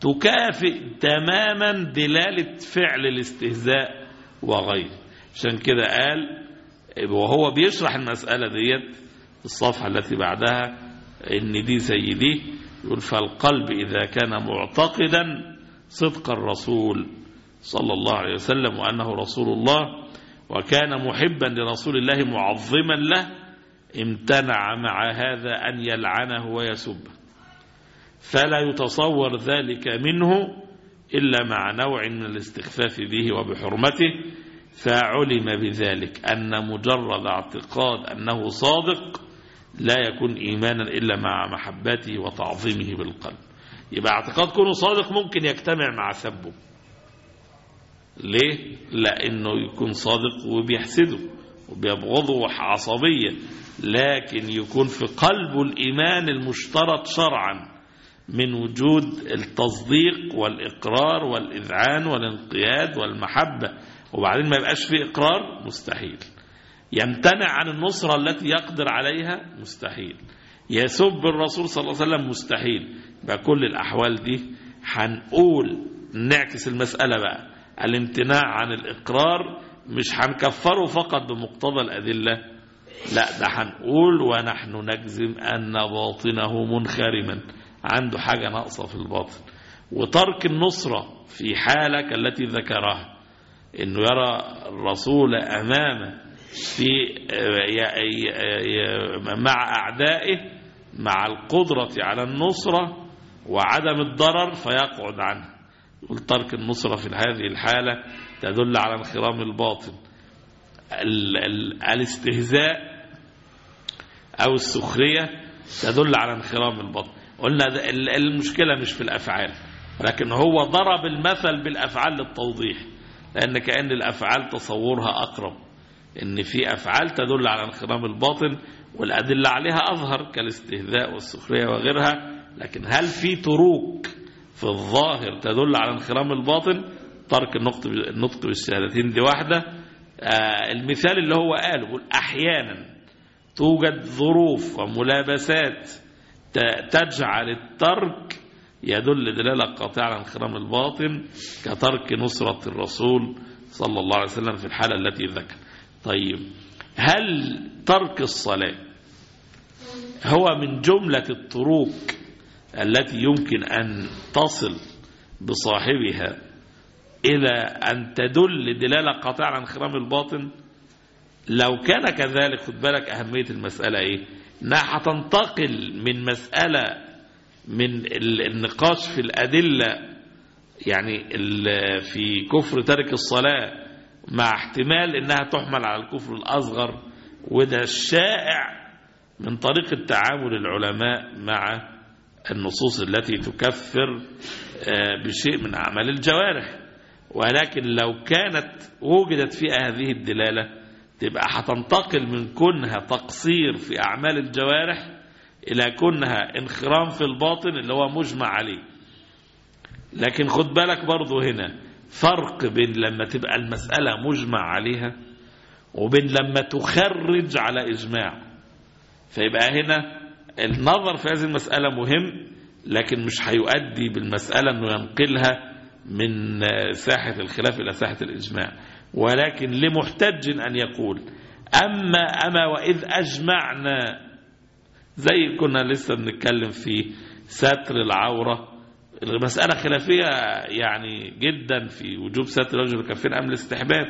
تكافئ تماما دلالة فعل الاستهزاء وغيره. عشان كده قال وهو بيشرح المسألة ديت الصفحة التي بعدها إن دي زي دي يقول فالقلب إذا كان معتقدا صدق الرسول صلى الله عليه وسلم وأنه رسول الله وكان محبا لرسول الله معظما له امتنع مع هذا أن يلعنه ويسبه فلا يتصور ذلك منه إلا مع نوع من الاستخفاف به وبحرمته. فعلم بذلك أن مجرد اعتقاد أنه صادق لا يكون إيمانا إلا مع محبته وتعظيمه بالقلب. يبقى اعتقاد كونه صادق ممكن يجتمع مع سبه. ليه؟ لأنه يكون صادق وبيحسده وبيبغضه عصبيا لكن يكون في قلبه الإيمان المشترط شرعا من وجود التصديق والإقرار والإذعان والانقياد والمحبة. وبعدين ما يبقاش فيه إقرار؟ مستحيل. يمتنع عن النصرة التي يقدر عليها؟ مستحيل. يسب الرسول صلى الله عليه وسلم؟ مستحيل. بقى كل الأحوال دي هنقول نعكس المسألة بقى. الامتناع عن الإقرار مش هنكفره فقط بمقتضى الأدلة لا ده هنقول ونحن نجزم أن باطنه منخرما. عنده حاجة ناقصة في الباطن. وترك النصرة في حالة كالتي ذكرها. إنه يرى الرسول أمامه في مع أعدائه مع القدرة على النصرة وعدم الضرر فيقعد عنه. ترك النصرة في هذه الحالة تدل على انخرام الباطن. ال ال الاستهزاء أو السخرية تدل على انخرام الباطن. قلنا المشكلة مش في الأفعال لكن هو ضرب المثل بالأفعال للتوضيح لأن كأن الأفعال تصورها أقرب. إن في أفعال تدل على انخرام الباطن والأدلة عليها أظهر كالاستهزاء والسخرية وغيرها لكن هل في تروك في الظاهر تدل على انخرام الباطن ترك النطق بالشهادتين. دي واحدة. آه المثال اللي هو قاله أحيانا توجد ظروف وملابسات تجعل الترك يدل دلالة قاطعة على انخرام الباطن كترك نصرة الرسول صلى الله عليه وسلم في الحالة التي ذكر. طيب هل ترك الصلاة هو من جملة الطرق التي يمكن أن تصل بصاحبها إلى أن تدل دلالة قاطعة على انخرام الباطن لو كان كذلك خد بالك أهمية المسألة إيه؟ إنها هتنتقل من مسألة من ال- النقاش في الأدلة يعني في كفر ترك الصلاة مع احتمال إنها تحمل على الكفر الأصغر وده الشائع من طريقة تعامل العلماء مع النصوص التي تكفر آه، بشيء من أعمال الجوارح. ولكن لو كانت وجدت فيها هذه الدلالة تبقى هتنتقل من كونها تقصير في أعمال الجوارح إلى كونها انخرام في الباطن اللي هو مجمع عليه. لكن خد بالك برضو هنا فرق بين لما تبقى المسألة مجمع عليها وبين لما تخرج على إجماع. فيبقى هنا النظر في هذه المسألة مهم لكن مش هيؤدي بالمسألة أنه ينقلها من ساحة الخلاف إلى ساحة الإجماع. ولكن لمحتج أن يقول أما أما وإذ أجمعنا زي كنا لسه بنتكلم في ستر العورة المسألة خلافية يعني جدا في وجوب ستر رجل الكفين أم الاستحباب.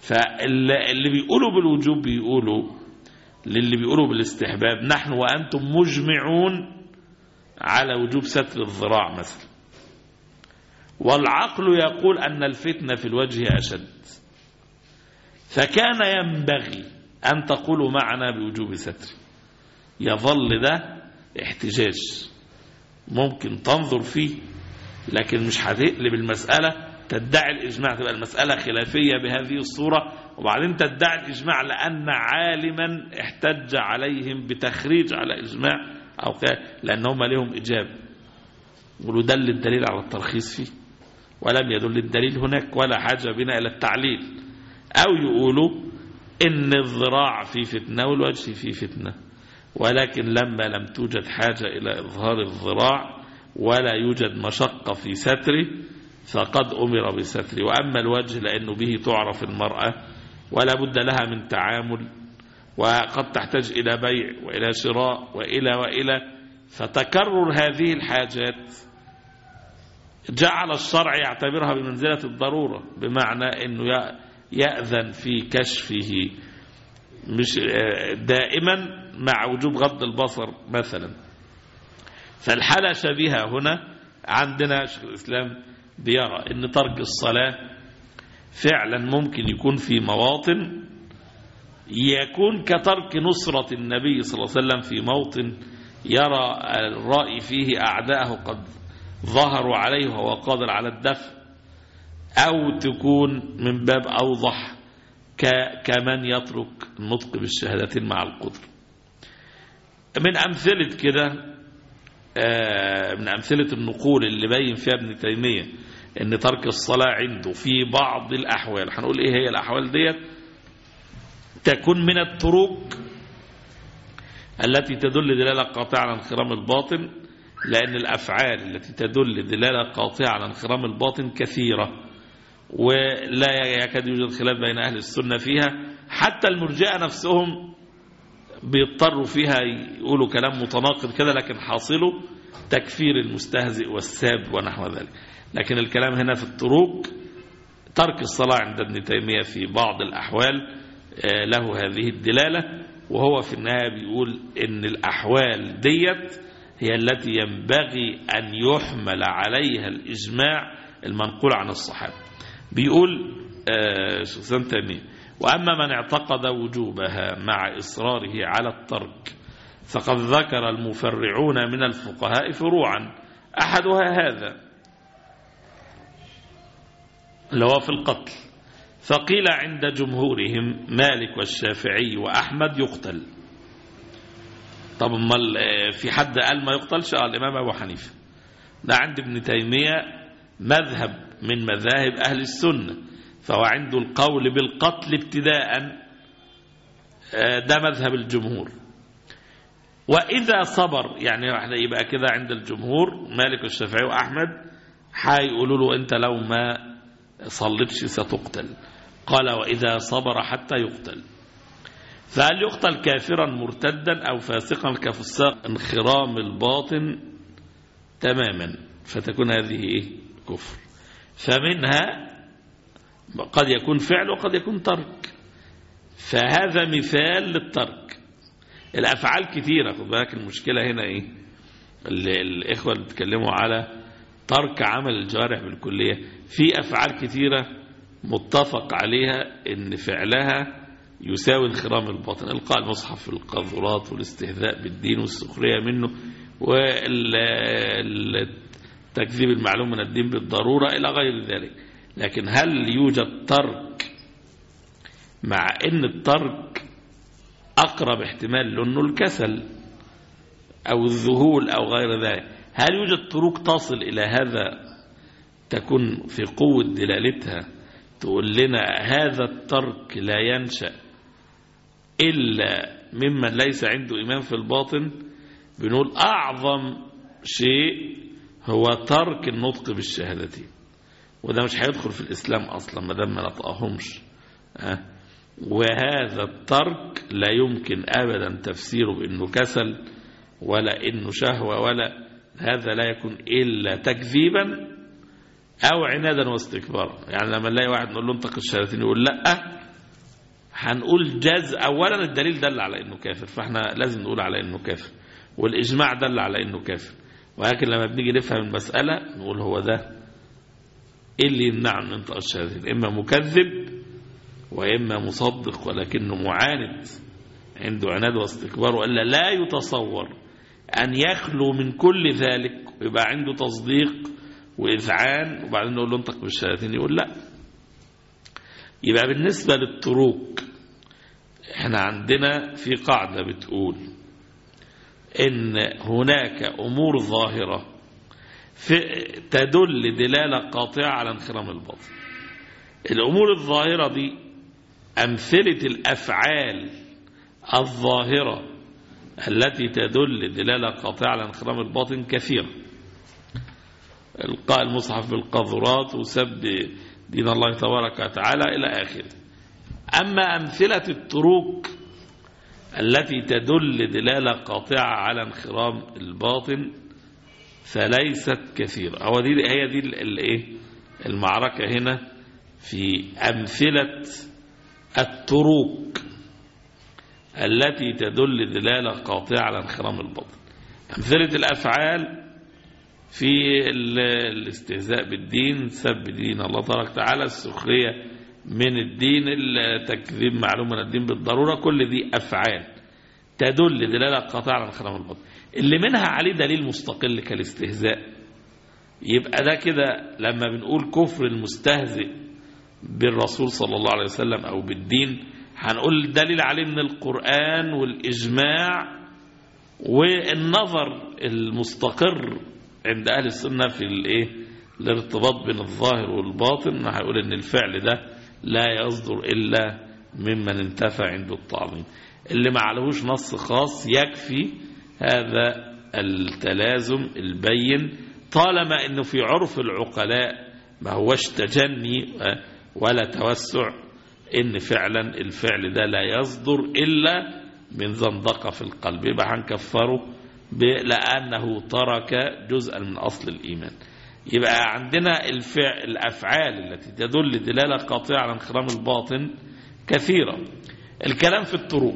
فاللي بيقولوا بالوجوب بيقولوا للي بيقولوا بالاستحباب. نحن وأنتم مجمعون على وجوب ستر الذراع مثلا. والعقل يقول أن الفتنة في الوجه أشد. فكان ينبغي أن تقولوا معنا بوجوب ستر. يظل ده احتجاج. ممكن تنظر فيه لكن مش هتقلب المسألة. تدعي الإجماع تبقى المسألة خلافية بهذه الصورة. وبعدين تدعي الإجماع لأن عالما احتج عليهم بتخريج على إجماع أو لأن هم لهم إجابة يقولوا دل الدليل على الترخيص فيه. ولم يدل الدليل هناك ولا حاجة بنا إلى التعليل. أو يقولوا إن الذراع في فتنة والوجه في فتنة. ولكن لما لم توجد حاجة إلى إظهار الذراع ولا يوجد مشقة في ستره فقد أمر بستره. وأما الوجه لأنه به تعرف المرأة ولا بد لها من تعامل وقد تحتاج إلى بيع وإلى شراء وإلى وإلى. فتكرر هذه الحاجات جعل الشرع يعتبرها بمنزلة الضرورة بمعنى أنه يأذن في كشفه مش دائما مع وجوب غض البصر مثلا. فالحالة شبيهة هنا عندنا شيخ الإسلام بيرى أن ترك الصلاة فعلا ممكن يكون في مواطن يكون كترك نصرة النبي صلى الله عليه وسلم في موطن يرى الرأي فيه أعداءه قد ظهروا عليه وهو قادر على الدفع أو تكون من باب أوضح كمن يترك النطق بالشهادتين مع القدر. من أمثلة كده من أمثلة النقول اللي بين فيها ابن تيمية إن ترك الصلاة عنده في بعض الأحوال. هنقول إيه هي الأحوال ديت؟ تكون من التروك التي تدل دلالة قاطعة على انخرام الباطن لأن الأفعال التي تدل دلالة قاطعة على انخرام الباطن كثيرة ولا يكاد يوجد خلاف بين أهل السنة فيها. حتى المرجئة نفسهم بيضطروا فيها يقولوا كلام متناقض كده لكن حاصله تكفير المستهزئ والساب ونحو ذلك. لكن الكلام هنا في الطرق ترك الصلاة عند ابن تيمية في بعض الأحوال له هذه الدلالة وهو في النهاية بيقول إن الأحوال ديت هي التي ينبغي أن يحمل عليها الإجماع المنقول عن الصحابة. بيقول شخصان تيمية. وأما من اعتقد وجوبها مع إصراره على الترك فقد ذكر المفرعون من الفقهاء فروعا أحدها هذا. اللي هو في القتل. فقيل عند جمهورهم مالك والشافعي وأحمد يقتل. طب في حد قال ما يقتلش؟ قال الإمام أبو حنيفة. ده عند ابن تيمية مذهب من مذاهب أهل السنة. فهو عنده القول بالقتل ابتداء ده مذهب الجمهور. وإذا صبر يعني إحنا يبقى كده عند الجمهور مالك والشافعي وأحمد هيقولوا له أنت لو ما صلتش ستقتل. قال وإذا صبر حتى يقتل. فهل يقتل كافرا مرتدا أو فاسقا كفساق؟ انخرام الباطن تماما. فتكون هذه إيه؟ كفر. فمنها قد يكون فعل وقد يكون ترك. فهذا مثال للترك. الأفعال كثيرة خد بالك المشكلة هنا إيه؟ الإخوة اللي بيتكلموا على ترك عمل الجوارح بالكلية. في أفعال كثيرة متفق عليها إن فعلها يساوي انخرام الباطن إلقاء المصحف في القاذورات والاستهزاء بالدين والسخرية منه والتكذيب المعلوم من الدين بالضرورة إلى غير ذلك. لكن هل يوجد ترك مع إن الترك أقرب احتمال لأنه الكسل أو الذهول أو غير ذلك؟ هل يوجد طرق تصل إلى هذا تكون في قوة دلالتها؟ تقول لنا هذا الترك لا ينشأ إلا ممن ليس عنده إيمان في الباطن. بنقول أعظم شيء هو ترك النطق بالشهادتين وده مش هيدخل في الإسلام أصلا ما دام ما نطقهمش؟ وهذا الترك لا يمكن أبدا تفسيره بأنه كسل ولا إنه شهوة ولا هذا لا يكون إلا تكذيبا أو عنادا واستكبارا. يعني لما نلاقي واحد نقول له انطق الشهادتين يقول لأ هنقول جاز أولا الدليل دل على إنه كافر فإحنا لازم نقول على إنه كافر والإجماع دل على إنه كافر. ولكن لما بنيجي نفهم المسألة نقول هو ده إيه اللي يمنع من انطق الشهادتين إما مكذب وإما مصدق ولكنه معاند عنده عناد واستكبار وإلا لا يتصور أن يخلو من كل ذلك ويبقى عنده تصديق وإذعان وبعدين نقول له انطق بالشهادتين يقول لا. يبقى بالنسبة للطرق إحنا عندنا في قاعدة بتقول إن هناك أمور ظاهرة تدل دلالة قاطعة على انخرام الباطن. الأمور الظاهرة دي أمثلة الأفعال الظاهرة التي تدل دلالة قاطعة على انخرام الباطن كثيرة. القاء المصحف بالقذرات وسب دين الله تبارك وتعالى إلى آخره. أما أمثلة الطرق التي تدل دلالة قاطعة على انخرام الباطن فليست كثيرة. هو دي هي دي الايه المعركة هنا في أمثلة الطرق التي تدل دلالة قاطعة على انخرام الباطن أمثلة الأفعال في الاستهزاء بالدين سب دين الله تبارك وتعالى السخرية من الدين التكذيب معلوم من الدين بالضرورة كل دي أفعال تدل دلالة قاطعة على انخرام الباطن اللي منها عليه دليل مستقل كالاستهزاء. يبقى ده كده لما بنقول كفر المستهزئ بالرسول صلى الله عليه وسلم أو بالدين هنقول دليل عليه من القرآن والإجماع والنظر المستقر عند أهل السنة في الإيه؟ الارتباط بين الظاهر والباطن. هيقول إن الفعل ده لا يصدر إلا ممن انتفى عنده التعظيم اللي ما عليهوش نص خاص يكفي هذا التلازم البين. طالما إنه في عرف العقلاء ما هوش تجني ولا توسع إن فعلا الفعل ده لا يصدر إلا من زندقة في القلب. يبقى هنكفره لأنه ترك جزءا من أصل الإيمان. يبقى عندنا الفعل الأفعال التي تدل دلالة قاطعة على انخرام الباطن كثيرة. الكلام في الطرق.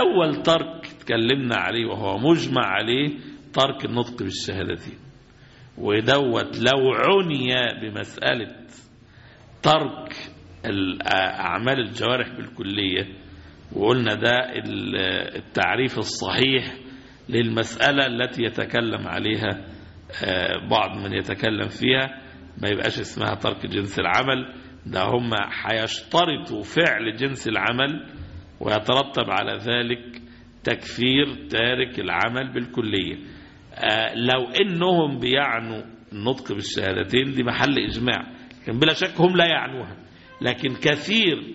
أول ترك تكلمنا عليه وهو مجمع عليه ترك النطق بالشهادتين. ودوت لو عني بمسألة ترك أعمال الجوارح بالكلية وقلنا ده التعريف الصحيح للمسألة التي يتكلم عليها بعض من يتكلم فيها ما يبقاش اسمها ترك جنس العمل ده هم هيشترطوا فعل جنس العمل ويترتب على ذلك تكفير تارك العمل بالكلية. لو إنهم بيعنوا النطق بالشهادتين دي محل إجماع. بلا شك هم لا يعنوها. لكن كثير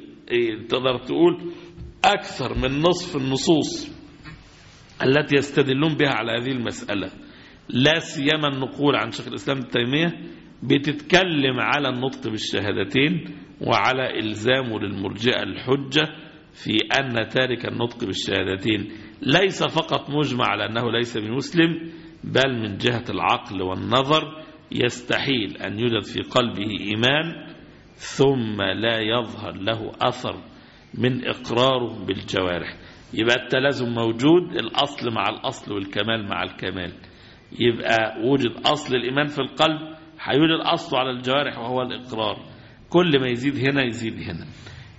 تقدر تقول أكثر من نصف النصوص التي يستدلون بها على هذه المسألة. لا سيما النقول عن شيخ الإسلام التيمية بتتكلم على النطق بالشهادتين وعلى إلزامه للمرجئة الحجة في أن تارك النطق بالشهادتين. ليس فقط مجمع على أنه ليس بمسلم بل من جهة العقل والنظر يستحيل أن يوجد في قلبه إيمان ثم لا يظهر له أثر من إقراره بالجوارح. يبقى التلازم موجود الأصل مع الأصل والكمال مع الكمال. يبقى وجد أصل الإيمان في القلب هيوجد أصله على الجوارح وهو الإقرار. كل ما يزيد هنا يزيد هنا.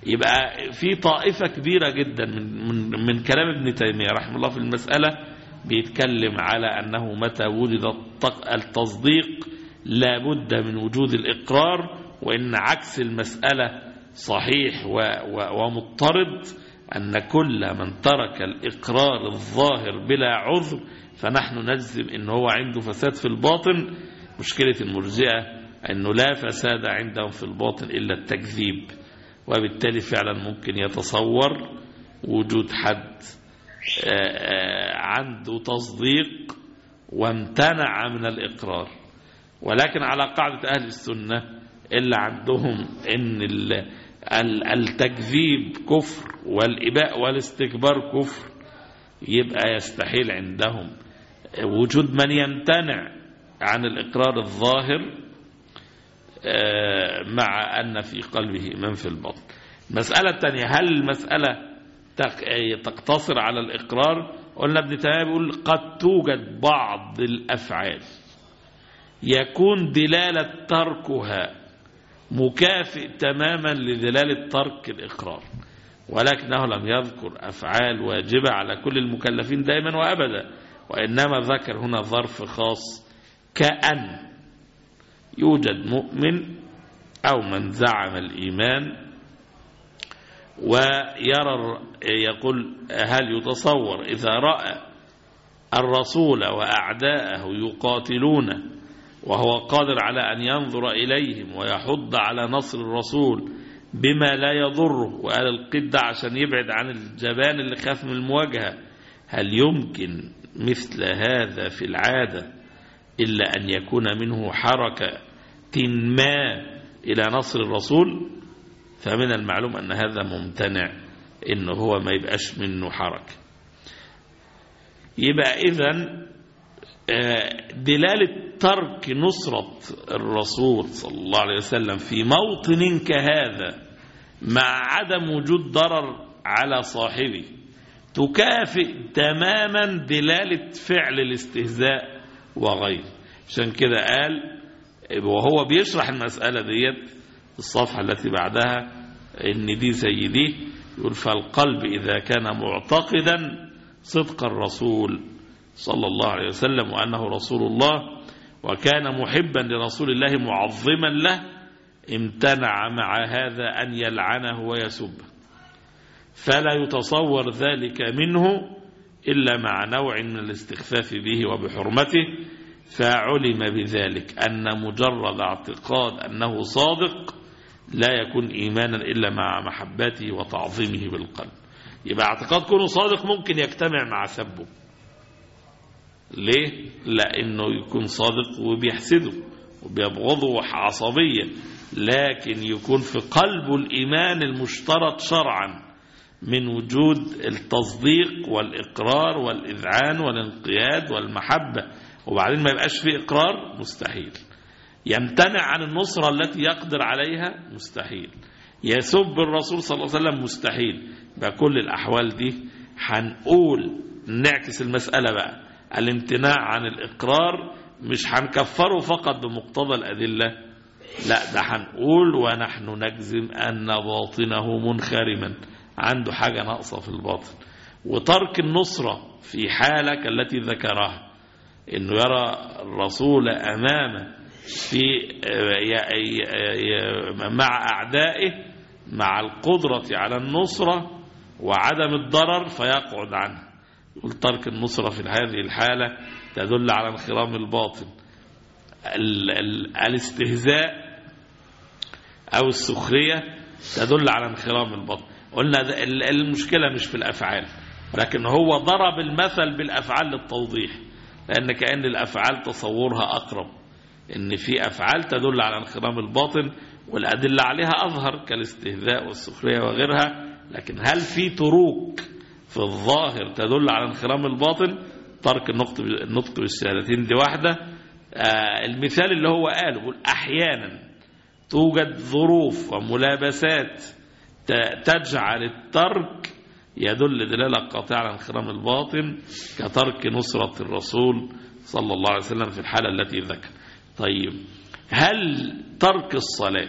يبقى في طائفة كبيرة جدا من, من, من كلام ابن تيمية رحمه الله في المسألة بيتكلم على أنه متى وجد التصديق لابد من وجود الإقرار وإن عكس المسألة صحيح ومضطرد أن كل من ترك الإقرار الظاهر بلا عذر فنحن نجزم أنه هو عنده فساد في الباطن. مشكلة المرجئة أنه لا فساد عندهم في الباطن إلا التكذيب وبالتالي فعلا ممكن يتصور وجود حد عنده تصديق وامتنع من الإقرار. ولكن على قاعدة أهل السنة إلا عندهم إن التكذيب كفر والإباء والاستكبار كفر يبقى يستحيل عندهم. وجود من يمتنع عن الإقرار الظاهر مع أن في قلبه من في البطن المسألة الثانية هل المسألة تقتصر على الإقرار؟ قلنا ابن تيمية بيقول قد توجد بعض الأفعال. يكون دلالة تركها مكافئ تماما لدلالة ترك الإقرار ولكنه لم يذكر أفعال واجبة على كل المكلفين دائما وأبدا وإنما ذكر هنا ظرف خاص كأن يوجد مؤمن أو من زعم الإيمان ويرى يقول هل يتصور إذا رأى الرسول وأعداءه يقاتلون وهو قادر على أن ينظر إليهم ويحض على نصر الرسول بما لا يضره. وقال القدة عشان يبعد عن الجبان اللي خاف من المواجهة. هل يمكن مثل هذا في العادة إلا أن يكون منه حركة ما إلى نصر الرسول؟ فمن المعلوم أن هذا ممتنع إنه هو ما يبقاش منه حركة. يبقى إذن دلالة ترك نصرة الرسول صلى الله عليه وسلم في موطن كهذا مع عدم وجود ضرر على صاحبه تكافئ تماما دلالة فعل الاستهزاء وغيره. عشان كده قال وهو بيشرح المسألة ديت الصفحة التي بعدها إن دي زي دي يقول فالقلب إذا كان معتقدا صدق الرسول صلى الله عليه وسلم وأنه رسول الله وكان محبا لرسول الله معظما له امتنع مع هذا أن يلعنه ويسبه. فلا يتصور ذلك منه إلا مع نوع من الاستخفاف به وبحرمته فعلم بذلك أن مجرد اعتقاد أنه صادق لا يكون إيمانا إلا مع محبته وتعظيمه بالقلب. يبقى اعتقاد كونه صادق ممكن يجتمع مع سبه. ليه؟ لأنه يكون صادق وبيحسده وبيبغضه عصبية لكن يكون في قلبه الإيمان المشترط شرعا من وجود التصديق والإقرار والإذعان والانقياد والمحبة. وبعدين ما يبقاش في إقرار؟ مستحيل. يمتنع عن النصرة التي يقدر عليها؟ مستحيل. يسب الرسول صلى الله عليه وسلم؟ مستحيل. بكل الأحوال دي هنقول نعكس المسألة بقى. الامتناع عن الإقرار مش هنكفره فقط بمقتضى الأدلة لا ده هنقول ونحن نجزم أن باطنه منخرما. عنده حاجة ناقصة في الباطن. وترك النصرة في حالة كالتي ذكرها إنه يرى الرسول امامه في مع أعدائه مع القدرة على النصرة وعدم الضرر فيقعد عنه. يقول ترك النصرة في هذه الحالة تدل على انخرام الباطن. ال ال الاستهزاء أو السخرية تدل على انخرام الباطن. قلنا المشكلة مش في الأفعال لكن هو ضرب المثل بالأفعال للتوضيح لأن كأن الأفعال تصورها أقرب. إن في أفعال تدل على انخرام الباطن والأدلة عليها أظهر كالاستهزاء والسخرية وغيرها لكن هل في تروك في الظاهر تدل على انخرام الباطن ترك النطق النطق بالشهادتين دي واحدة. آه، المثال اللي هو قاله أحيانا توجد ظروف وملابسات تجعل الترك يدل دلالة قاطعة على انخرام الباطن كترك نصرة الرسول صلى الله عليه وسلم في الحالة التي ذكر. طيب هل ترك الصلاة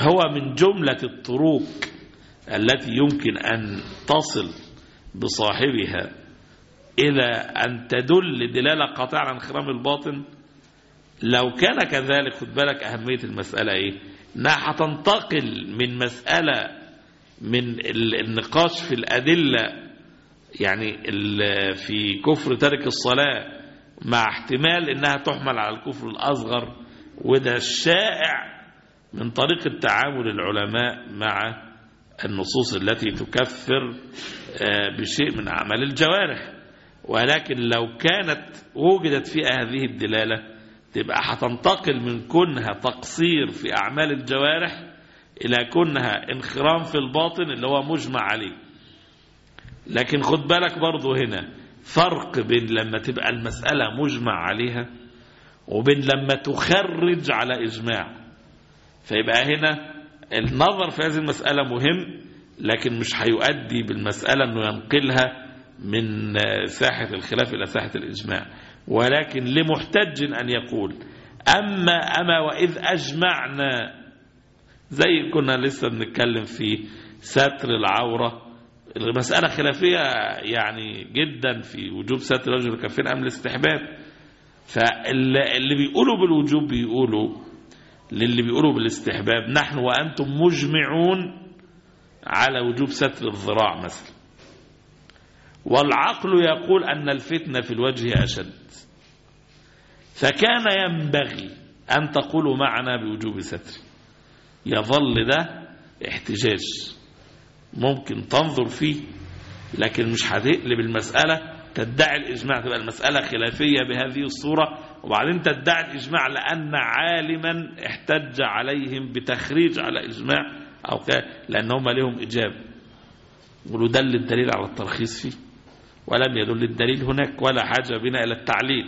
هو من جملة الطرق التي يمكن أن تصل بصاحبها إلى أن تدل دلالة قاطعة على انخرام الباطن لو كان كذلك خد بالك أهمية المسألة إيه؟ إنها هتنتقل من مسألة من ال- النقاش في الأدلة يعني في كفر ترك الصلاة مع احتمال إنها تحمل على الكفر الأصغر وده الشائع من طريقة تعامل العلماء مع النصوص التي تكفر آه، بشيء من أعمال الجوارح. ولكن لو كانت وجدت فيها هذه الدلالة تبقى هتنتقل من كونها تقصير في أعمال الجوارح إلى كونها انخرام في الباطن اللي هو مجمع عليه. لكن خد بالك برضو هنا فرق بين لما تبقى المسألة مجمع عليها وبين لما تخرج على إجماع. فيبقى هنا النظر في هذه المسألة مهم لكن مش هيؤدي بالمسألة أنه ينقلها من ساحة الخلاف إلى ساحة الإجماع. ولكن لمحتج أن يقول أما أما وإذ أجمعنا زي كنا لسه بنتكلم في ستر العورة المسألة خلافية يعني جدا في وجوب ستر الرجل الكفين أم الاستحباب. فاللي بيقولوا بالوجوب بيقولوا للي بيقولوا بالاستحباب. نحن وأنتم مجمعون على وجوب ستر الذراع مثلا. والعقل يقول أن الفتنة في الوجه أشد. فكان ينبغي أن تقولوا معنا بوجوب ستر. يظل ده احتجاج. ممكن تنظر فيه لكن مش هتقلب المسألة. تدعي الإجماع تبقى المسألة خلافية بهذه الصورة. وبعدين تدعي الإجماع لأن عالما احتج عليهم بتخريج على إجماع أو. لأن هم لهم إجابة. يقولوا دل الدليل على الترخيص فيه. ولم يدل الدليل هناك ولا حاجة بنا إلى التعليل.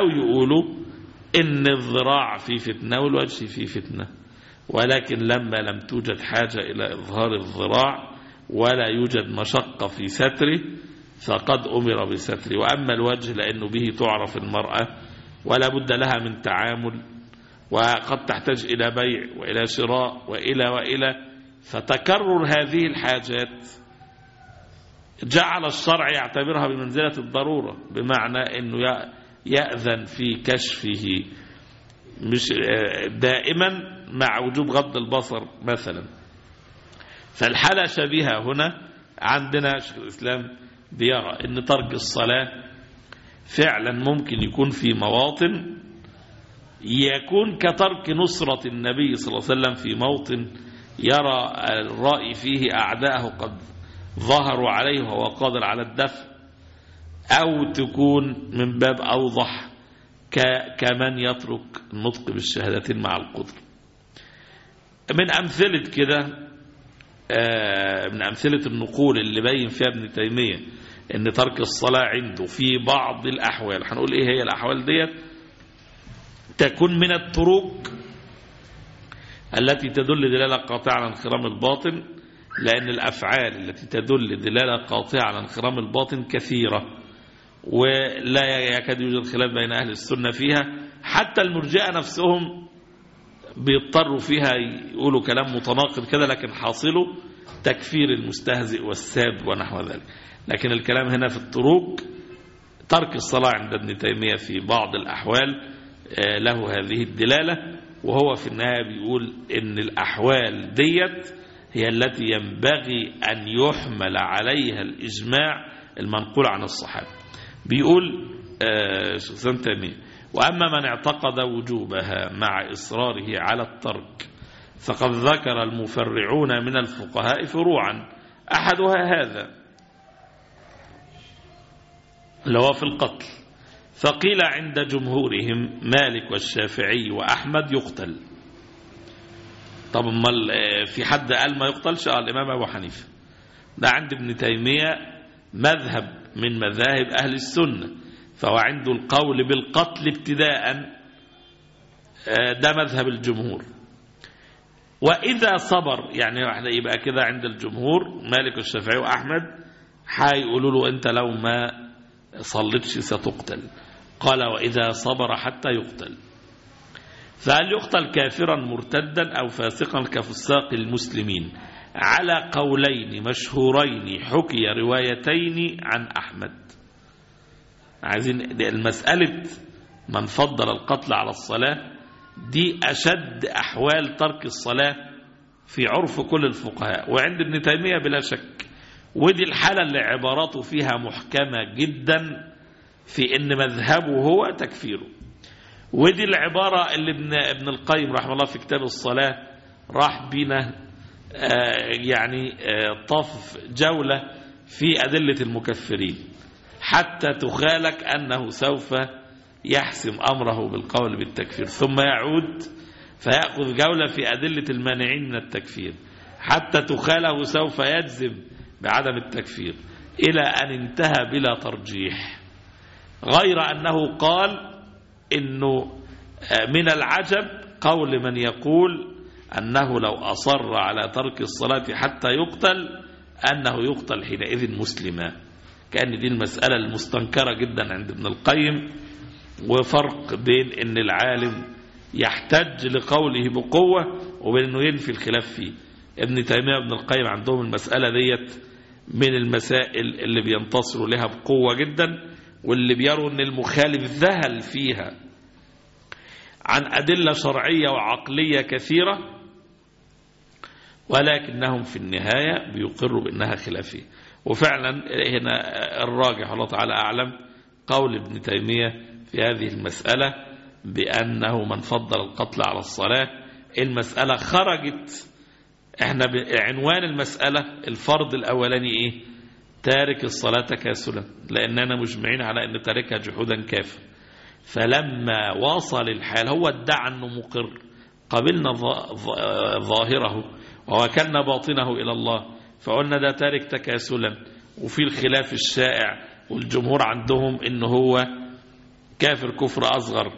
أو يقولوا إن الذراع في فتنة والوجه في فتنة. ولكن لما لم توجد حاجة إلى إظهار الذراع ولا يوجد مشقة في ستره فقد أمر بستره. وأما الوجه لأنه به تعرف المرأة ولا بد لها من تعامل وقد تحتاج إلى بيع وإلى شراء وإلى وإلى. فتكرر هذه الحاجات. جعل الشرع يعتبرها بمنزلة الضرورة بمعنى أنه يأذن في كشفه. مش دائما مع وجوب غض البصر مثلا. فالحالة شبيهة هنا عندنا شيخ الإسلام بيرى أن ترك الصلاة فعلا ممكن يكون في مواطن يكون كترك نصرة النبي صلى الله عليه وسلم في موطن يرى الرأي فيه أعداءه قد ظهروا عليه وهو قادر على الدفع أو تكون من باب أوضح كمن يترك النطق بالشهادتين مع القدر. من أمثلة كده من أمثلة النقول اللي بين فيها ابن تيمية إن ترك الصلاة عنده في بعض الأحوال. هنقول إيه هي الأحوال ديت؟ تكون من الطرق التي تدل دلالة قاطعة على انخرام الباطن لأن الأفعال التي تدل دلالة قاطعة على انخرام الباطن كثيرة ولا يكاد يوجد خلاف بين أهل السنة فيها. حتى المرجئة نفسهم بيضطروا فيها يقولوا كلام متناقض كده لكن حاصله تكفير المستهزئ والساب ونحو ذلك. لكن الكلام هنا في الطرق ترك الصلاة عند ابن تيمية في بعض الأحوال له هذه الدلالة وهو في النهاية بيقول إن الأحوال ديت هي التي ينبغي أن يحمل عليها الإجماع المنقول عن الصحابة. بيقول شخصان تيمية وأما من اعتقد وجوبها مع إصراره على الترك فقد ذكر المفرعون من الفقهاء فروعا أحدها هذا اللي هو في القتل. فقيل عند جمهورهم مالك والشافعي وأحمد يقتل. طب أمال في حد قال ما يقتلش؟ قال الإمام أبو حنيفة. ده عند ابن تيمية مذهب من مذاهب أهل السنة. فهو عنده القول بالقتل ابتداء. ده مذهب الجمهور. وإذا صبر يعني يبقى كده عند الجمهور مالك والشافعي وأحمد هيقولوا له أنت لو ما صليتش ستقتل. قال وإذا صبر حتى يقتل. فهل يقتل كافرا مرتدا أو فاسقا كفساق المسلمين؟ على قولين مشهورين حكي روايتين عن أحمد. عايزين المسألة من فضل القتل على الصلاة دي أشد أحوال ترك الصلاة في عرف كل الفقهاء. وعند ابن تيمية بلا شك. ودي الحالة اللي عباراته فيها محكمة جدا في إن مذهبه هو تكفيره. ودي العبارة اللي ابن, ابن القيم رحمه الله في كتاب الصلاة راح بينا آه يعني آه طف جولة في أدلة المكفرين. حتى تخالك أنه سوف يحسم أمره بالقول بالتكفير. ثم يعود فيأخذ جولة في أدلة المانعين من التكفير. حتى تخاله سوف يجزم بعدم التكفير إلى أن انتهى بلا ترجيح غير أنه قال إنه من العجب قول من يقول أنه لو أصر على ترك الصلاة حتى يقتل أنه يقتل حينئذ مسلما كأن دي المسألة المستنكرة جدا عند ابن القيم وفرق بين أن العالم يحتج لقوله بقوة وبين أنه ينفي الخلاف فيه. ابن تيمية وابن القيم عندهم المسألة ديت من المسائل اللي بينتصروا لها بقوة جدا واللي بيروا إن المخالف ذهل فيها. عن أدلة شرعية وعقلية كثيرة ولكنهم في النهاية بيقروا بأنها خلافية. وفعلا هنا الراجح الله تعالى أعلم قول ابن تيمية في هذه المسألة بأنه من فضل القتل على الصلاة. المسألة خرجت إحنا عنوان المسألة الفرض الأولاني إيه؟ تارك الصلاة تكاسلا لأننا مجمعين على أن تاركها جحودا كافر فلما وصل الحال هو ادعى أنه مقر. قبلنا ظاهره ووكلنا باطنه إلى الله. فقلنا ده تارك تكاسلا. وفي الخلاف الشائع والجمهور عندهم أنه هو كافر كفر أصغر.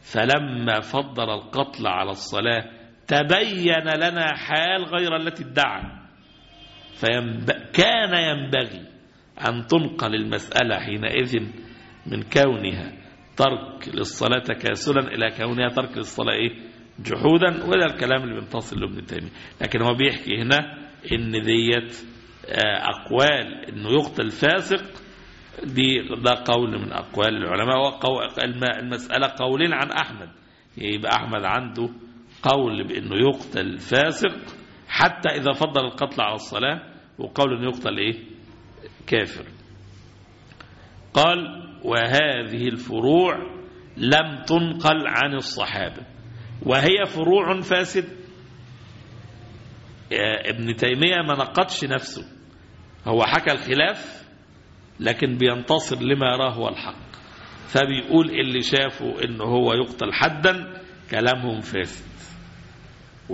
فلما فضل القتل على الصلاة تبين لنا حال غير التي ادعى. كان ينبغي أن تنقل المسألة حينئذ من كونها ترك للصلاة تكاسلا إلى كونها ترك للصلاة إيه؟ جحودا وده الكلام اللي بينتصل لابن تيمية لكن هو بيحكي هنا إن ديت أقوال إنه يقتل فاسق دي ده قول من أقوال العلماء المسألة قولين عن أحمد يبقى أحمد عنده قول بأنه يقتل فاسق حتى إذا فضل القتل على الصلاة وقول أنه يقتل إيه؟ كافر. قال وهذه الفروع لم تنقل عن الصحابة. وهي فروع فاسد. ابن تيمية ما نقدش نفسه. هو حكى الخلاف لكن بينتصر لما يراه هو الحق. فبيقول اللي شافوا إنه هو يقتل حدا كلامهم فاسد.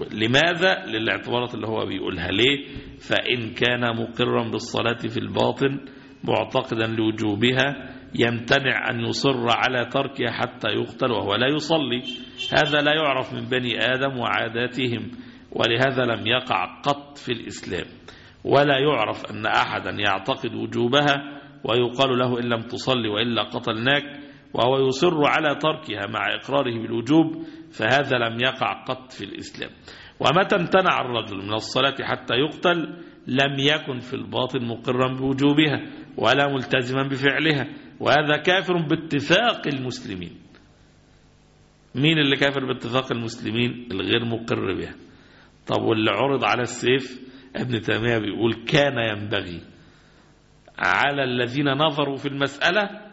لماذا؟ للاعتبارات اللي هو بيقولها. ليه؟ فإن كان مقرا بالصلاة في الباطن معتقدا لوجوبها يمتنع أن يصر على تركها حتى يقتل وهو لا يصلي. هذا لا يعرف من بني آدم وعاداتهم ولهذا لم يقع قط في الإسلام. ولا يعرف أن أحدا يعتقد وجوبها ويقال له إن لم تصلي وإلا قتلناك. وهو يصر على تركها مع إقراره بالوجوب فهذا لم يقع قط في الإسلام. ومتى امتنع الرجل من الصلاة حتى يقتل؟ لم يكن في الباطن مقرا بوجوبها ولا ملتزما بفعلها. وهذا كافر باتفاق المسلمين. مين اللي كافر باتفاق المسلمين؟ الغير مقر بها. طب واللي عرض على السيف؟ ابن تيمية بيقول كان ينبغي على الذين نظروا في المسألة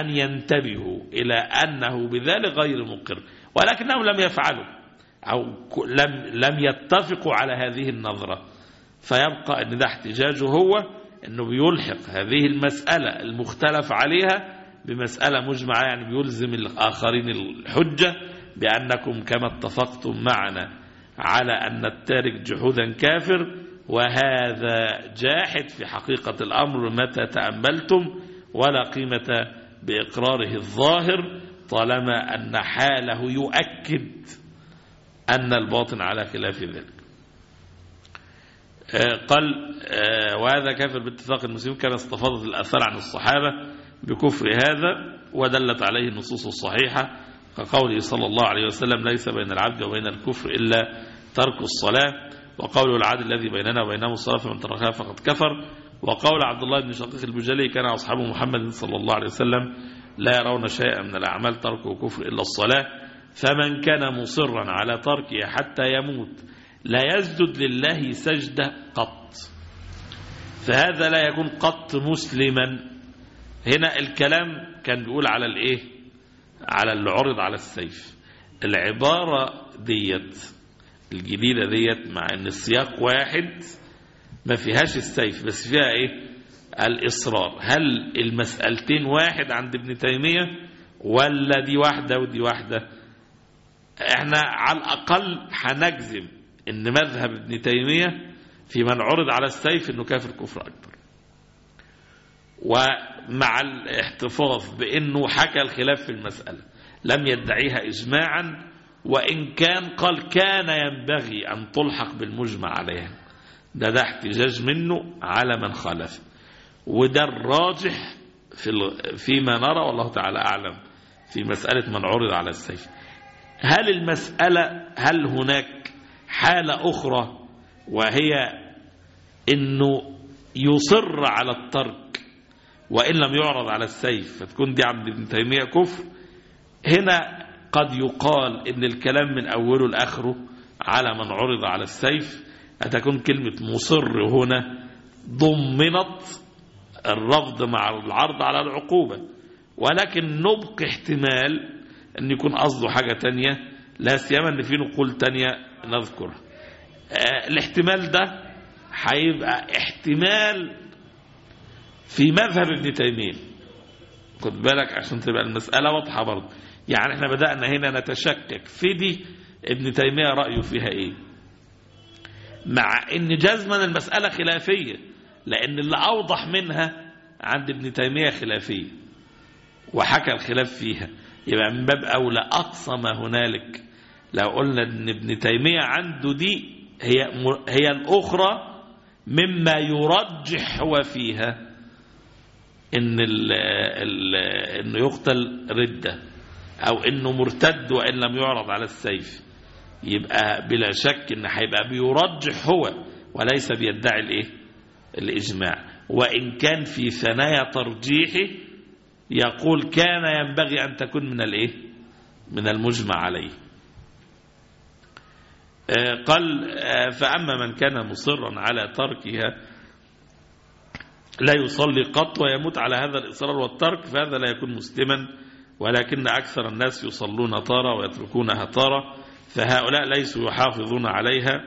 أن ينتبهوا إلى أنه بذلك غير مقر ولكنهم لم يفعلوا أو لم, لم يتفقوا على هذه النظرة. فيبقى أن ده احتجاجه هو أنه بيلحق هذه المسألة المختلف عليها بمسألة مجمعة يعني بيلزم الآخرين الحجة بأنكم كما اتفقتم معنا على أن التارك جحودا كافر وهذا جاحد في حقيقة الأمر متى تأملتم ولا قيمة بإقراره الظاهر طالما أن حاله يؤكد أن الباطن على خلاف ذلك. آه، قال آه، وهذا كافر باتفاق المسلمين كما استفاضت الأثار عن الصحابة بكفر هذا ودلت عليه النصوص الصحيحة كقوله صلى الله عليه وسلم ليس بين العبد وبين الكفر إلا ترك الصلاة. وقول العدل الذي بيننا وبينه الصلاة فمن تركها فقد كفر. وقول عبد الله بن شقيق البجلي كان أصحاب محمد صلى الله عليه وسلم لا يرون شيئا من الأعمال تركه كفر إلا الصلاة. فمن كان مصرا على تركها حتى يموت لا يسجد لله سجدة قط. فهذا لا يكون قط مسلما. هنا الكلام كان بيقول على الإيه؟ على اللي عرض على السيف. العبارة ديت الجديدة ديت مع إن السياق واحد ما فيهاش السيف بس فيها إيه؟ الإصرار. هل المسألتين واحد عند ابن تيمية ولا دي واحدة ودي واحدة؟ إحنا على الأقل هنجزم إن مذهب ابن تيمية في من عرض على السيف إنه كافر كفر أكبر. ومع الاحتفاظ بإنه حكى الخلاف في المسألة لم يدعيها إجماعا وإن كان قال كان ينبغي أن تلحق بالمجمع عليها. ده ده احتجاج منه على من خالف. وده الراجح في فيما نرى والله تعالى أعلم في مسألة من عرض على السيف. هل المسألة هل هناك حالة أخرى وهي أنه يصر على الترك وإن لم يعرض على السيف؟ فتكون دي عند ابن تيمية كفر. هنا قد يقال إن الكلام من أوله لآخره على من عرض على السيف. هتكون كلمة مصر هنا ضمنت الرفض مع العرض على العقوبة. ولكن نبقي احتمال أن يكون قصده حاجة تانية لا سيما أن في نقول تانية نذكرها آه الاحتمال ده هيبقى احتمال في مذهب ابن تيمية. خد بالك عشان تبقى المسألة واضحة برضه. يعني إحنا بدأنا هنا نتشكك. في دي ابن تيمية رأيه فيها إيه؟ مع إن جزما المسألة خلافية لأن اللي أوضح منها عند ابن تيمية خلافية وحكى الخلاف فيها. يبقى من باب أولى أقصى ما هنالك. لو قلنا إن ابن تيمية عنده دي هي, هي الأخرى مما يرجح هو فيها إن ال ال إنه يقتل ردة أو إنه مرتد وإن لم يعرض على السيف. يبقى بلا شك إن هيبقى بيرجح هو وليس بيدعي الإيه؟ الإجماع. وإن كان في ثنايا ترجيحه يقول كان ينبغي أن تكون من الإيه؟ من المجمع عليه. قال فأما من كان مصرا على تركها لا يصلي قط ويموت على هذا الإصرار والترك فهذا لا يكون مسلما ولكن أكثر الناس يصلون طارة ويتركونها طارة فهؤلاء ليسوا يحافظون عليها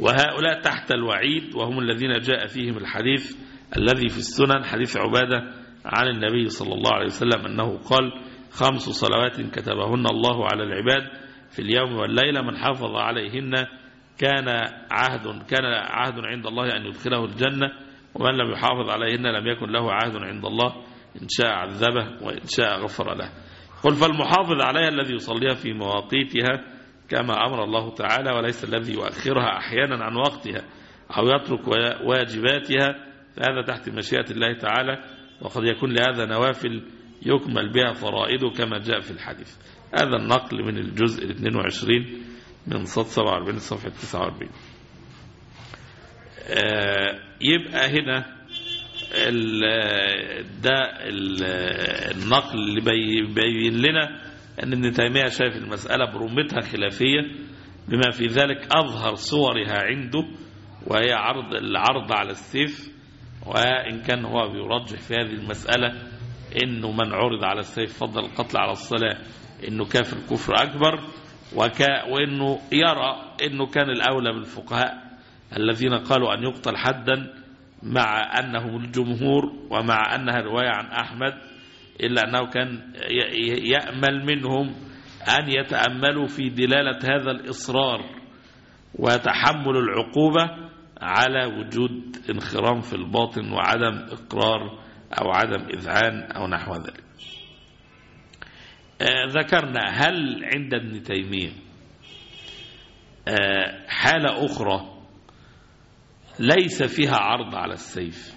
وهؤلاء تحت الوعيد وهم الذين جاء فيهم الحديث الذي في السنن حديث عبادة عن النبي صلى الله عليه وسلم أنه قال خمس صلوات كتبهن الله على العباد في اليوم والليلة من حافظ عليهن كان عهد كان عهد عند الله أن يدخله الجنة ومن لم يحافظ عليهن لم يكن له عهد عند الله إن شاء عذبه وإن شاء غفر له. قل فالمحافظ عليها الذي يصليها في مواقيتها كما أمر الله تعالى وليس الذي يؤخرها أحيانا عن وقتها أو يترك واجباتها فهذا تحت مشيئة الله تعالى وقد يكون لهذا نوافل يكمل بها فرائده كما جاء في الحديث. هذا النقل من الجزء ال 22 من صد 47 صفحة 49 يبقى هنا ده ال النقل اللي بيبين لنا أن ابن تيمية شايف المسألة برمتها خلافية بما في ذلك أظهر صورها عنده وهي عرض العرض على السيف وإن كان هو بيرجح في هذه المسألة إنه من عرض على السيف فضل القتل على الصلاة إنه كافر كفر أكبر وكا وإنه يرى إنه كان الأولى بالفقهاء الذين قالوا أن يقتل حدا مع أنهم الجمهور ومع أنها رواية عن أحمد إلا أنه كان يأمل منهم أن يتأملوا في دلالة هذا الإصرار وتحمل العقوبة على وجود انخرام في الباطن وعدم إقرار أو عدم إذعان أو نحو ذلك. آه، ذكرنا هل عند ابن تيمية آه، حالة أخرى ليس فيها عرض على السيف.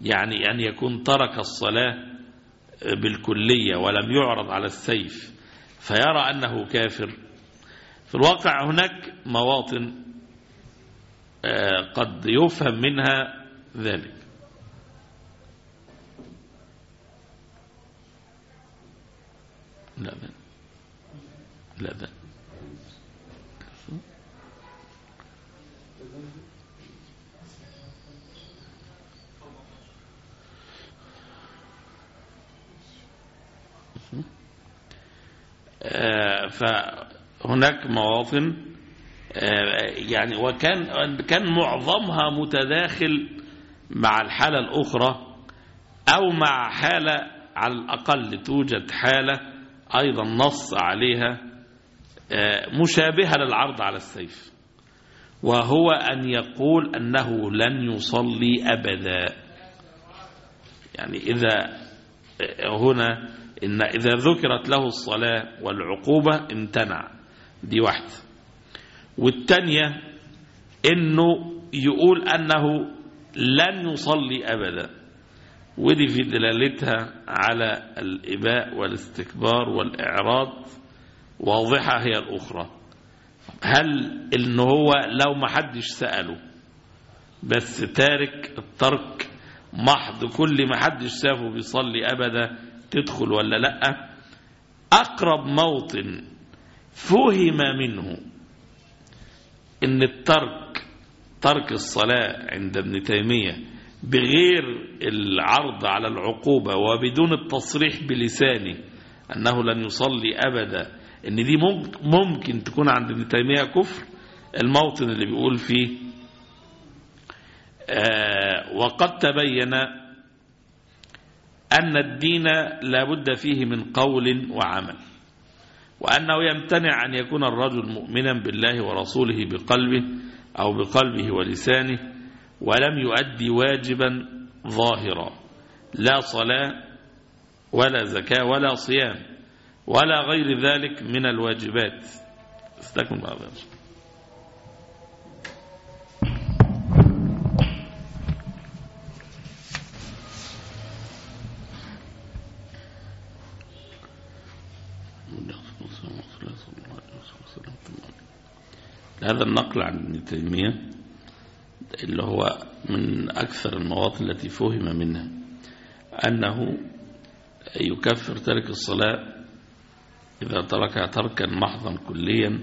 يعني أن يكون ترك الصلاة بالكلية ولم يعرض على السيف فيرى أنه كافر. في الواقع هناك مواطن آه، قد يفهم منها ذلك. لا لا لا فهناك مواطن آه، يعني وكان كان معظمها متداخل مع الحالة الأخرى أو مع حالة على الأقل توجد حالة أيضا نص عليها آه، مشابهة للعرض على السيف. وهو أن يقول أنه لن يصلي أبدا. يعني إذا هنا إن إذا ذكرت له الصلاة والعقوبة امتنع. دي واحدة والتانية إنه يقول أنه لن يصلي أبدا. ودي في دلالتها على الإباء والاستكبار والإعراض. واضحة هي الأخرى. هل إن هو لو ما حدش سأله بس تارك الترك محض كل ما حدش شافه بيصلي أبدا تدخل ولا لا؟ أقرب موطن فهم منه إن الترك ترك الصلاة عند ابن تيمية بغير العرض على العقوبة وبدون التصريح بلسانه أنه لن يصلي أبدا إن دي ممكن تكون عند ابن تيمية كفر الموطن اللي بيقول فيه. آه وقد تبين أن الدين لا بد فيه من قول وعمل. وأنه يمتنع أن يكون الرجل مؤمنا بالله ورسوله بقلبه أو بقلبه ولسانه ولم يؤدي واجبا ظاهرا. لا صلاة ولا زكاة ولا صيام ولا غير ذلك من الواجبات. استكمل بعض. هذا النقل عن ابن تيمية اللي هو من أكثر المواطن التي فهم منها أنه يكفر ترك الصلاة إذا تركها تركا محضا كليا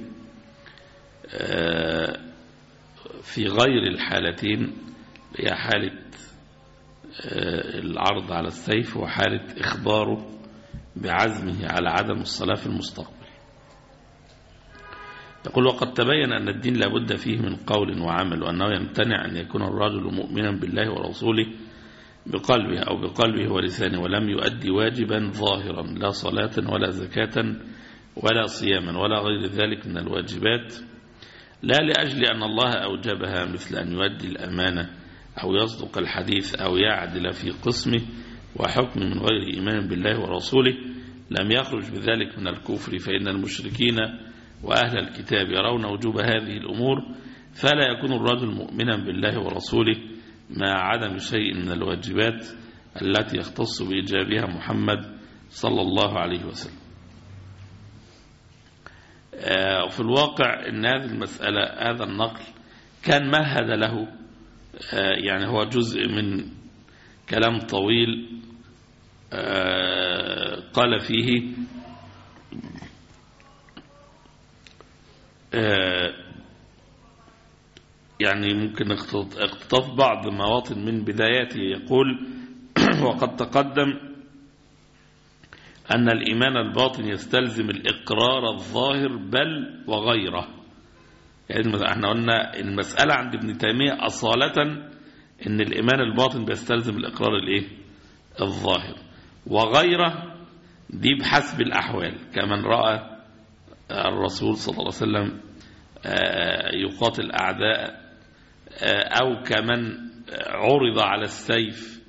في غير الحالتين هي حالة العرض على السيف وحالة إخباره بعزمه على عدم الصلاة في المستقبل. يقول وقد تبين أن الدين لابد فيه من قول وعمل وأنه يمتنع أن يكون الرجل مؤمنا بالله ورسوله بقلبه أو بقلبه ولسانه ولم يؤدي واجبا ظاهرا لا صلاة ولا زكاة ولا صياما ولا غير ذلك من الواجبات. لا لأجل أن الله أوجبها مثل أن يؤدي الأمانة أو يصدق الحديث أو يعدل في قسمه وحكم من غير إيمان بالله ورسوله لم يخرج بذلك من الكفر فإن المشركين وأهل الكتاب يرون وجوب هذه الأمور فلا يكون الرجل مؤمنا بالله ورسوله مع عدم شيء من الواجبات التي يختص بإيجابها محمد صلى الله عليه وسلم. في الواقع أن هذه المسألة هذا النقل كان مهد له يعني هو جزء من كلام طويل قال فيه يعني ممكن اقتطاف بعض مواطن من بداياته يقول وقد تقدم أن الإيمان الباطن يستلزم الإقرار الظاهر بل وغيره. يعني إحنا قلنا المسألة عند ابن تيمية أصالة أن الإيمان الباطن بيستلزم الإقرار الإيه؟ الظاهر. وغيره دي بحسب الأحوال. كمن رأى الرسول صلى الله عليه وسلم يقاتل أعداء أو كمن عرض على السيف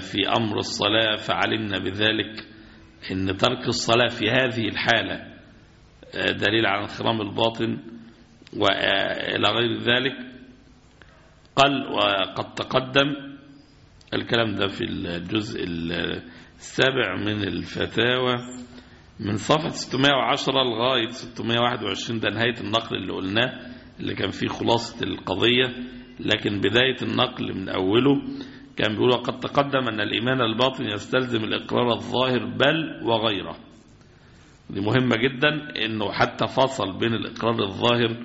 في أمر الصلاة فعلمنا بذلك أن ترك الصلاة في هذه الحالة دليل على انخرام الباطن وإلى غير ذلك. قال وقد تقدم الكلام ده في الجزء السابع من الفتاوى. من صفحة 610 لغاية 621 ده نهاية النقل اللي قلناه اللي كان فيه خلاصة القضية. لكن بداية النقل من أوله كان بيقول وقد تقدم أن الإيمان الباطن يستلزم الإقرار الظاهر بل وغيره. دي مهمة جدا أنه حتى فصل بين الإقرار الظاهر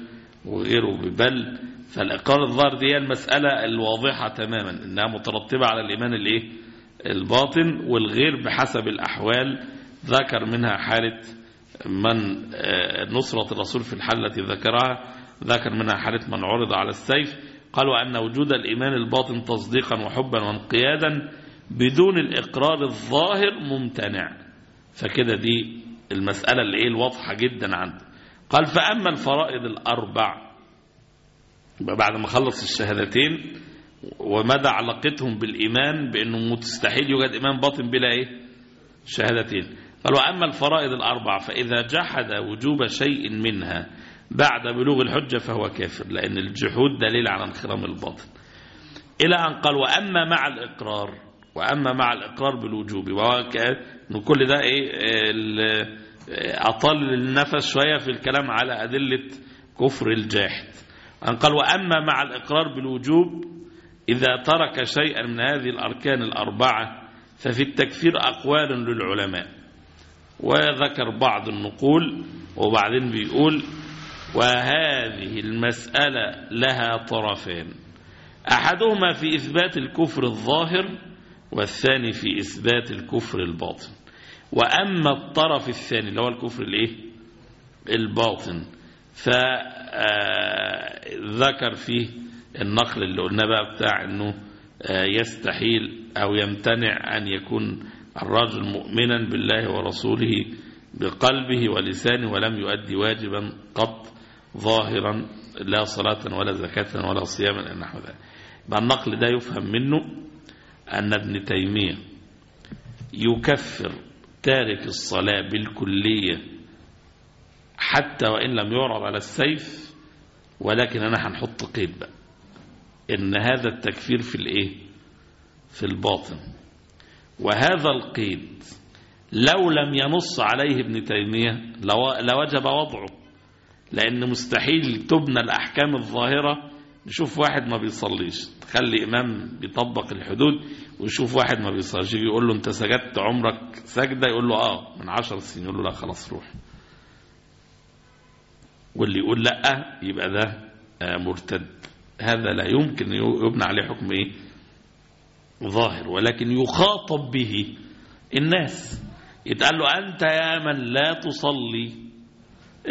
وغيره ببل. فالإقرار الظاهر دي هي المسألة الواضحة تماما أنها مترتبة على الإيمان الإيه؟ الباطن والغير بحسب الأحوال. ذكر منها حالة من نصرة الرسول في الحالة التي ذكرها ذكر منها حالة من عرض على السيف قال وأن وجود الإيمان الباطن تصديقا وحبا وانقيادا بدون الإقرار الظاهر ممتنع. فكده دي المسألة اللي إيه الواضحة جدا عنده قال فأما الفرائض الأربع بعد ما خلص الشهادتين ومدى علاقتهم بالإيمان بأنه مستحيل يوجد إيمان باطن بلا إيه؟ شهادتين. قال وأما الفرائض الأربع فإذا جحد وجوب شيء منها بعد بلوغ الحجة فهو كافر لأن الجحود دليل على انخرام الباطن إلى أن قال وأما مع الإقرار وأما مع الإقرار بالوجوب كل ده إيه أطل النفس شوية في الكلام على أدلة كفر الجاحد. أن قال وأما مع الإقرار بالوجوب إذا ترك شيئا من هذه الأركان الأربعة ففي التكفير أقوال للعلماء. وذكر بعض النقول وبعدين بيقول وهذه المسألة لها طرفين. أحدهما في إثبات الكفر الظاهر والثاني في إثبات الكفر الباطن. وأما الطرف الثاني اللي هو الكفر الإيه؟ الباطن. فذكر فيه النقل اللي قلنا بقى بتاع أنه يستحيل أو يمتنع أن يكون الرجل مؤمنا بالله ورسوله بقلبه ولسانه ولم يؤدي واجبا قط ظاهرا لا صلاة ولا زكاة ولا صياما نحو ذلك. يبقى النقل ده يفهم منه أن ابن تيمية يكفر تارك الصلاة بالكلية حتى وإن لم يعرض على السيف ولكن أنا هنحط قيد بقى. إن هذا التكفير في الإيه؟ في الباطن. وهذا القيد لو لم ينص عليه ابن تيمية لوجب وضعه لأن مستحيل تبنى الأحكام الظاهرة. نشوف واحد ما بيصليش تخلي إمام بيطبق الحدود ويشوف واحد ما بيصليش يقول له أنت سجدت عمرك سجدة؟ يقول له آه من عشر سنين. يقول له لا خلاص روح. واللي يقول لأ يبقى ده مرتد. هذا لا يمكن يبنى عليه حكم إيه؟ ظاهر ولكن يخاطب به الناس يتقال له أنت يا من لا تصلي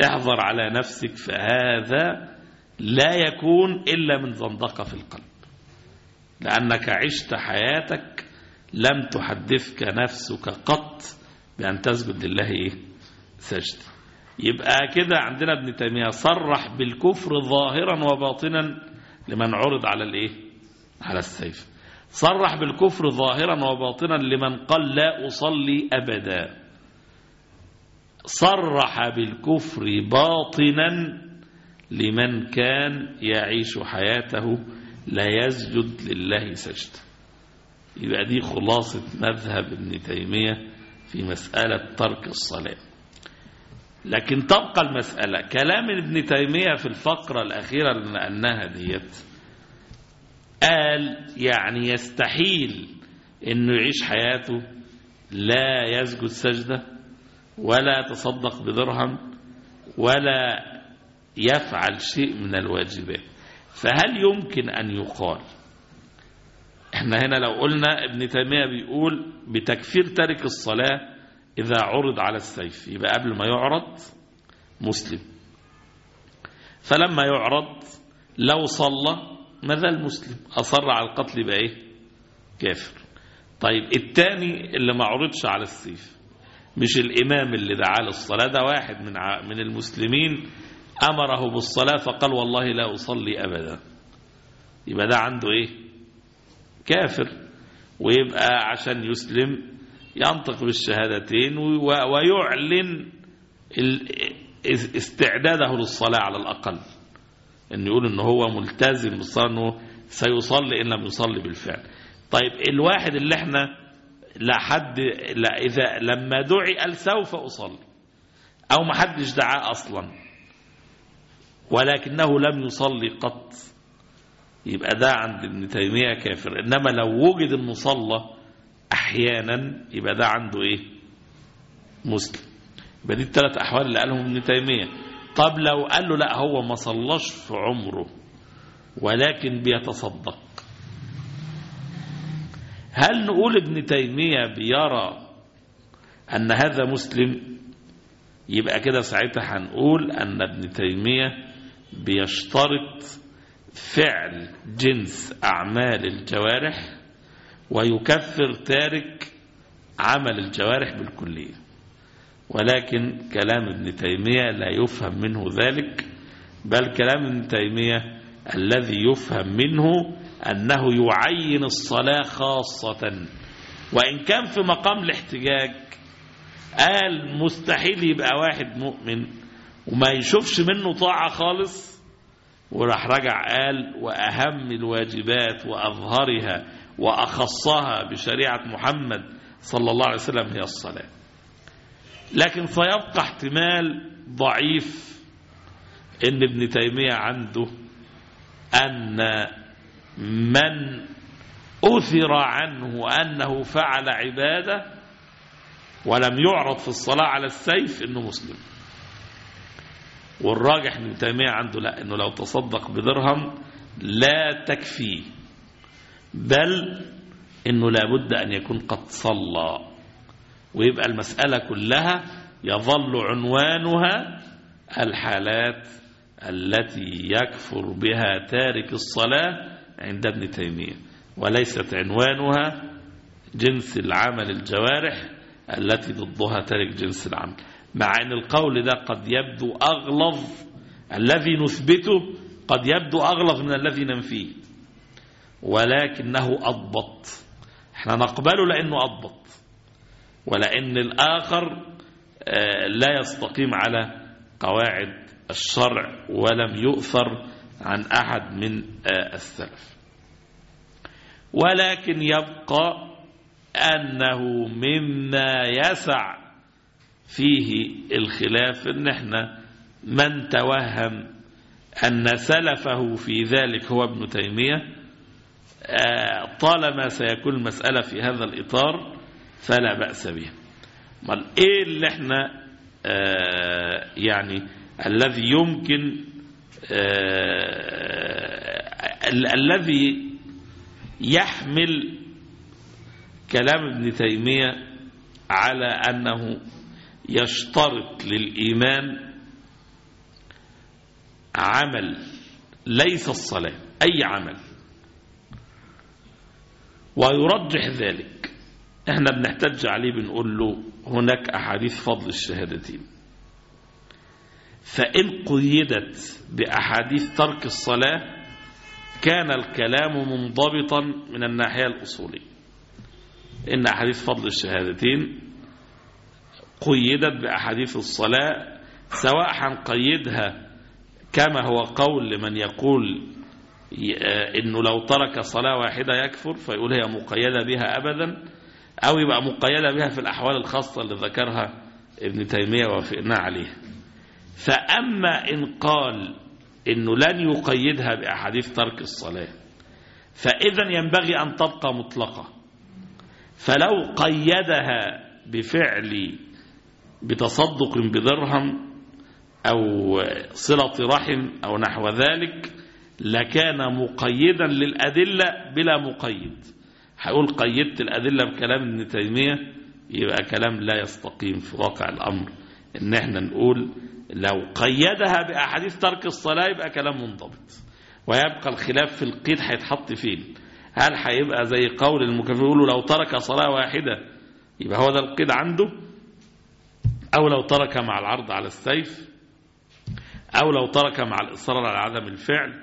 احذر على نفسك فهذا لا يكون إلا من زندقة في القلب لأنك عشت حياتك لم تحدثك نفسك قط بأن تسجد لله؟ سجد يبقى كده عندنا ابن تيمية صرح بالكفر ظاهرا وباطنا لمن عرض على الإيه؟ على السيف صرح بالكفر ظاهرا وباطنا لمن قال لا أصلي أبدا. صرح بالكفر باطنا لمن كان يعيش حياته لا يسجد لله سجد يبقى دي خلاصة مذهب ابن تيمية في مسألة ترك الصلاة. لكن تبقى المسألة كلام ابن تيمية في الفقرة الأخيرة نقلناها ديت قال يعني يستحيل إنه يعيش حياته لا يسجد سجدة ولا يتصدق بدرهم ولا يفعل شيء من الواجبات. فهل يمكن أن يقال؟ إحنا هنا لو قلنا ابن تيمية بيقول بتكفير تارك الصلاة إذا عرض على السيف يبقى قبل ما يعرض مسلم. فلما يعرض لو صلى ما زال مسلم. أصر على القتل يبقى إيه كافر. طيب الثاني اللي ما عرضش على السيف مش الإمام اللي دعا للصلاة ده واحد من من المسلمين أمره بالصلاة فقال والله لا أصلي أبدا. يبقى ده عنده إيه؟ كافر. ويبقى عشان يسلم ينطق بالشهادتين ويعلن استعداده للصلاة على الأقل. أن يقول أنه هو ملتزم بالصلاة أنه سيصلي إن لم يصلي بالفعل. طيب الواحد اللي إحنا لا حد لا إذا لما دعي قال سوف أصلي أو ما حدش دعاه أصلا ولكنه لم يصلي قط يبقى ده عند ابن تيمية كافر. إنما لو وجد المصلى أحيانا يبقى ده عنده إيه؟ مسلم. يبقى دي الثلاث أحوال اللي قالهم ابن تيمية. طب لو قال له لا هو ما صلاش في عمره ولكن بيتصدق. هل نقول ابن تيمية بيرى أن هذا مسلم؟ يبقى كده ساعتها هنقول أن ابن تيمية بيشترط فعل جنس أعمال الجوارح ويكفر تارك عمل الجوارح بالكلية. ولكن كلام ابن تيمية لا يفهم منه ذلك بل كلام ابن تيمية الذي يفهم منه أنه يعين الصلاة خاصة. وإن كان في مقام الاحتجاج قال مستحيل يبقى واحد مؤمن وما يشوفش منه طاعة خالص. وراح رجع قال وأهم الواجبات وأظهرها وأخصها بشريعة محمد صلى الله عليه وسلم هي الصلاة. لكن سيبقى احتمال ضعيف إن ابن تيمية عنده أن من أثر عنه أنه فعل عبادة ولم يعرض في الصلاة على السيف إنه مسلم. والراجح ابن تيمية عنده لا إنه لو تصدق بدرهم لا تكفيه بل إنه لابد أن يكون قد صلى. ويبقى المسألة كلها يظل عنوانها الحالات التي يكفر بها تارك الصلاة عند ابن تيمية وليست عنوانها جنس العمل الجوارح التي ضدها تارك جنس العمل. مع أن القول ده قد يبدو أغلظ الذي نثبته قد يبدو أغلظ من الذي ننفيه ولكنه أضبط. إحنا نقبله لأنه أضبط. ولأن الآخر آه، لا يستقيم على قواعد الشرع ولم يؤثر عن أحد من آه، السلف. ولكن يبقى أنه مما يسع فيه الخلاف إن إحنا من توهم أن سلفه في ذلك هو ابن تيمية آه، طالما سيكون المسألة في هذا الإطار فلا بأس به. أمال إيه اللي إحنا آه، يعني الذي يمكن آه، ال- الذي يحمل كلام ابن تيمية على أنه يشترط للإيمان عمل ليس الصلاة أي عمل. ويرجح ذلك. إحنا بنحتج عليه بنقول له هناك أحاديث فضل الشهادتين. فإن قيدت بأحاديث ترك الصلاة كان الكلام منضبطا من الناحية الأصولية. إن أحاديث فضل الشهادتين قيدت بأحاديث الصلاة سواء هنقيدها كما هو قول لمن يقول آه إنه لو ترك صلاة واحدة يكفر فيقول هي مقيدة بها أبدا. أو يبقى مقيدة بها في الأحوال الخاصة اللي ذكرها ابن تيمية وافقنا عليها فأما إن قال إنه لن يقيدها بأحاديث ترك الصلاة فإذا ينبغي أن تبقى مطلقة. فلو قيدها بفعل بتصدق بدرهم أو صلة رحم أو نحو ذلك لكان مقيدا للأدلة بلا مقيد. هقول قيدت الأدلة بكلام ابن تيمية يبقى كلام لا يستقيم في واقع الأمر. إن إحنا نقول لو قيدها بأحاديث ترك الصلاة يبقى كلام منضبط. ويبقى الخلاف في القيد هيتحط فين؟ هل هيبقى زي قول المكفر يقولوا لو ترك صلاة واحدة يبقى هو ده القيد عنده؟ أو لو ترك مع العرض على السيف؟ أو لو ترك مع الإصرار على عدم الفعل؟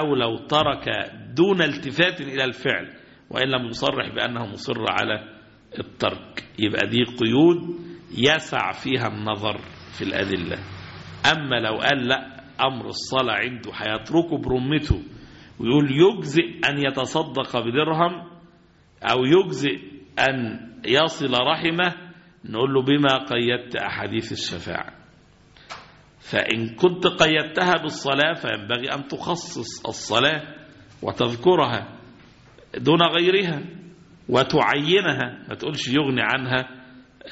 أو لو ترك دون التفات إلى الفعل؟ وإن لم يصرح بأنه مصر على الترك. يبقى دي قيود يسع فيها النظر في الأدلة. أما لو قال لا أمر الصلاة عنده هيتركه برمته ويقول يجزئ أن يتصدق بدرهم أو يجزئ أن يصل رحمه نقول له بما قيدت أحاديث الشفاعة. فإن كنت قيدتها بالصلاة فينبغي أن تخصص الصلاة وتذكرها. دون غيرها وتعينها ما تقولش يغني عنها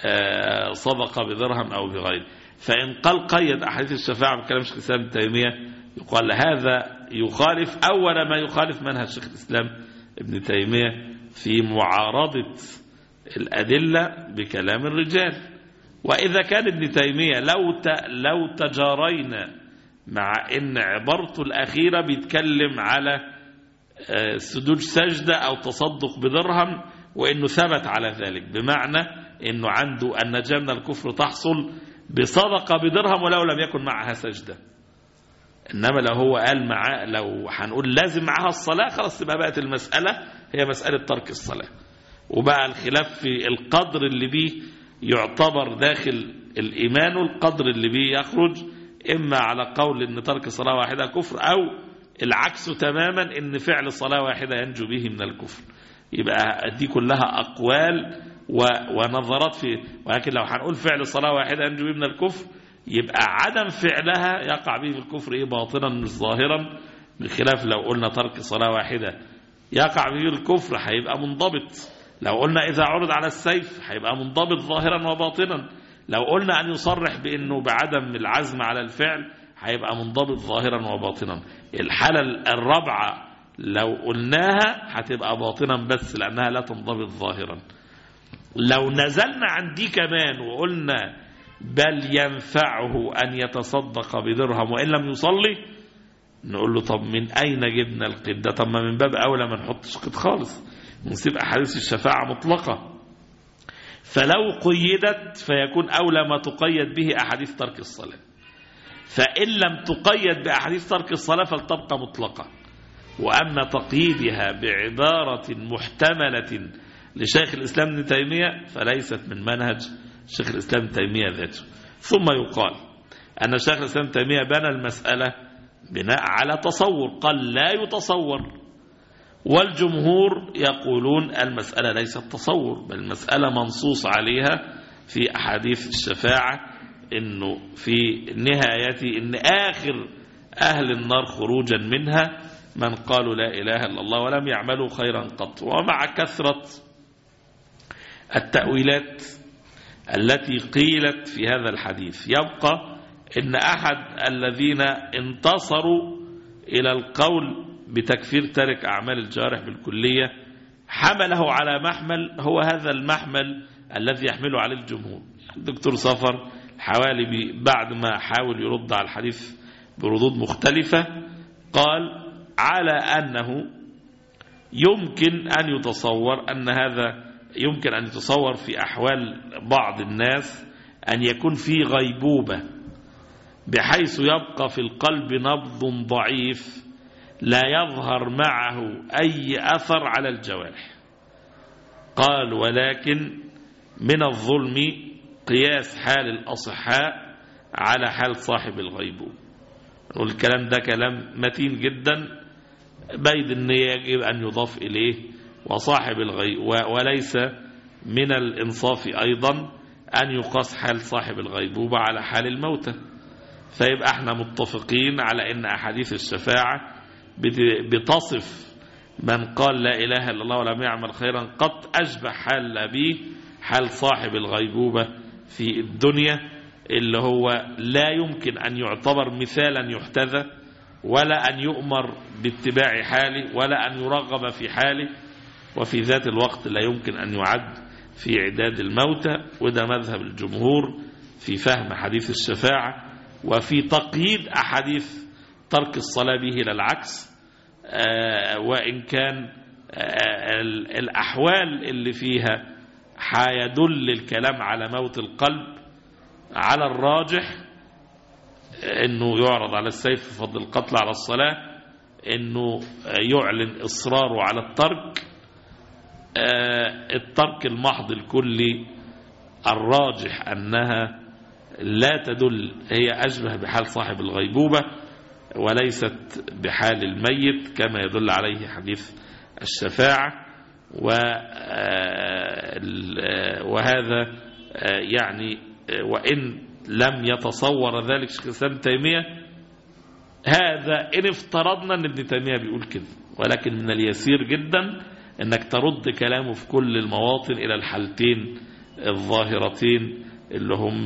آه، صدقة بدرهم أو بغيره فإن قال قيد أحاديث الشفاعة بكلام شيخ الإسلام ابن تيمية يقال هذا يخالف أول ما يخالف منهج شيخ الإسلام ابن تيمية في معارضة الأدلة بكلام الرجال. وإذا كان ابن تيمية لو لو تجارينا مع إن عبارته الأخيرة بيتكلم على سجود سجدة أو تصدق بدرهم وإنه ثبت على ذلك بمعنى إنه عنده أن جنة الكفر تحصل بصدقة بدرهم ولو لم يكن معها سجدة. إنما لو هو قال معاه لو هنقول لازم معها الصلاة خلاص تبقى بقت المسألة هي مسألة ترك الصلاة. وبقى الخلاف في القدر اللي بيه يعتبر داخل الإيمان والقدر اللي بيه يخرج إما على قول إن ترك صلاة واحدة كفر أو العكس تماما إن فعل صلاة واحدة ينجو به من الكفر. يبقى دي كلها أقوال ونظرات في ولكن لو هنقول فعل صلاة واحدة ينجو به من الكفر يبقى عدم فعلها يقع به في الكفر إيه؟ باطنا مش ظاهرا. بخلاف لو قلنا ترك صلاة واحدة يقع به الكفر هيبقى منضبط. لو قلنا إذا عرض على السيف هيبقى منضبط ظاهرا وباطنا. لو قلنا أن يصرح بأنه بعدم العزم على الفعل هيبقى منضبط ظاهرا وباطنا. الحالة الرابعة لو قلناها هتبقى باطنا بس لأنها لا تنضبط ظاهرا. لو نزلنا عن دي كمان وقلنا بل ينفعه أن يتصدق بدرهم وإن لم يصلي نقول له طب من أين جبنا القيد ده طب ما من باب أولى ما نحطش قيد خالص. ونسيب أحاديث الشفاعة مطلقة. فلو قيدت فيكون أولى ما تقيد به أحاديث ترك الصلاة. فإن لم تقيد بأحاديث ترك الصلاة فلتبقى مطلقة وأما تقييدها بعبارة محتملة لشيخ الإسلام ابن تيمية فليست من منهج شيخ الإسلام ابن تيمية ذاته. ثم يقال أن شيخ الإسلام ابن تيمية بنى المسألة بناء على تصور قال لا يتصور. والجمهور يقولون المسألة ليست تصور بل المسألة منصوص عليها في أحاديث الشفاعة إنه في نهاية إن آخر أهل النار خروجا منها من قالوا لا إله إلا الله ولم يعملوا خيرا قط. ومع كثرة التأويلات التي قيلت في هذا الحديث يبقى إن أحد الذين انتصروا إلى القول بتكفير تارك أعمال الجارح بالكلية حمله على محمل هو هذا المحمل الذي يحمله عليه الجمهور. الدكتور صفر حوالي بعد ما حاول يرد على الحديث بردود مختلفة قال على أنه يمكن أن يتصور أن هذا يمكن أن يتصور في أحوال بعض الناس أن يكون في غيبوبة بحيث يبقى في القلب نبض ضعيف لا يظهر معه أي أثر على الجوارح. قال ولكن من الظلم قياس حال الأصحاء على حال صاحب الغيبوبة والكلام ده كلام متين جدا بيد أن يجب أن يضاف إليه وصاحب الغي وليس من الإنصاف أيضا أن يقاس حال صاحب الغيبوبة على حال الموتى. فيبقى إحنا متفقين على أن أحاديث الشفاعة بتصف من قال لا إله إلا الله ولم يعمل خيرا قط أشبه حال أبيه حال صاحب الغيبوبة في الدنيا اللي هو لا يمكن أن يعتبر مثالا يحتذى ولا أن يؤمر باتباع حاله ولا أن يرغب في حاله وفي ذات الوقت لا يمكن أن يعد في عداد الموتى وده مذهب الجمهور في فهم حديث الشفاعة وفي تقييد أحاديث ترك الصلاة به إلى العكس. وإن كان الأحوال اللي فيها حيدل الكلام على موت القلب على الراجح إنه يعرض على السيف فضل القتل على الصلاة إنه يعلن إصراره على الترك آه، الترك المحض الكلي الراجح أنها لا تدل هي أشبه بحال صاحب الغيبوبة وليست بحال الميت كما يدل عليه حديث الشفاعة. وهذا آه، يعني آه، وإن لم يتصور ذلك شيخ الإسلام تيمية هذا إن افترضنا أن ابن تيمية بيقول كده. ولكن من اليسير جدا أنك ترد كلامه في كل المواطن إلى الحالتين الظاهرتين اللي هم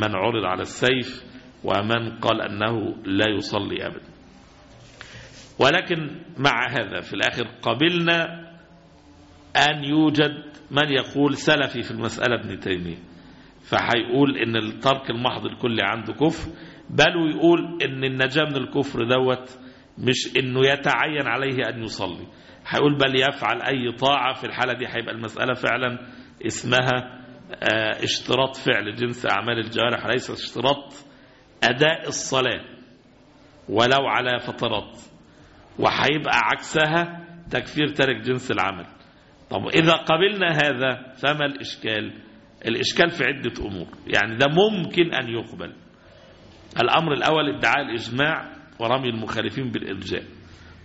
من عرض على السيف ومن قال أنه لا يصلي أبدا. ولكن مع هذا في الآخر قبلنا أن يوجد من يقول سلفي في المسألة ابن تيمية. فهيقول إن الترك المحض الكلي عنده كفر بل ويقول إن النجاة من الكفر دوت مش إنه يتعين عليه أن يصلي. هيقول بل يفعل أي طاعة في الحالة دي. هيبقى المسألة فعلا اسمها آه، اشتراط فعل جنس أعمال الجوارح ليس اشتراط أداء الصلاة ولو على فترات. وهيبقى عكسها تكفير تارك جنس العمل. طب إذا قبلنا هذا فما الإشكال؟ الإشكال في عدة أمور. يعني ده ممكن أن يقبل. الأمر الأول ادعاء الإجماع ورمي المخالفين بالإرجاء.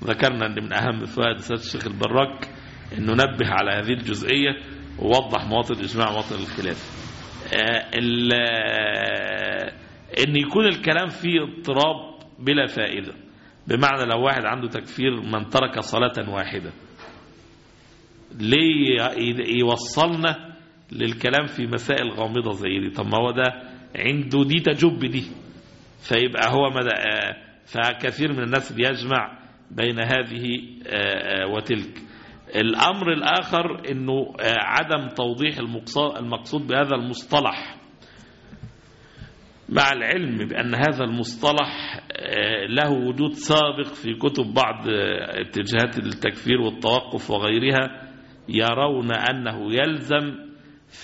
ذكرنا أن من أهم فوائد سيد الشيخ البراك أنه نبه على هذه الجزئية ووضح مواطن الإجماع ومواطن الخلاف. آه، آه، أن يكون الكلام فيه اضطراب بلا فائدة. بمعنى لو واحد عنده تكفير من ترك صلاة واحدة. ليه يوصلنا للكلام في مسائل غامضة زي دي؟ طب ما هو ده عنده دي تجب دي. فيبقى هو مدى آه، فكثير من الناس بيجمع بين هذه آه، آه، وتلك. الأمر الآخر أنه عدم توضيح المقص- المقصود بهذا المصطلح. مع العلم بأن هذا المصطلح له وجود سابق في كتب بعض اتجاهات التكفير والتوقف وغيرها يرون أنه يلزم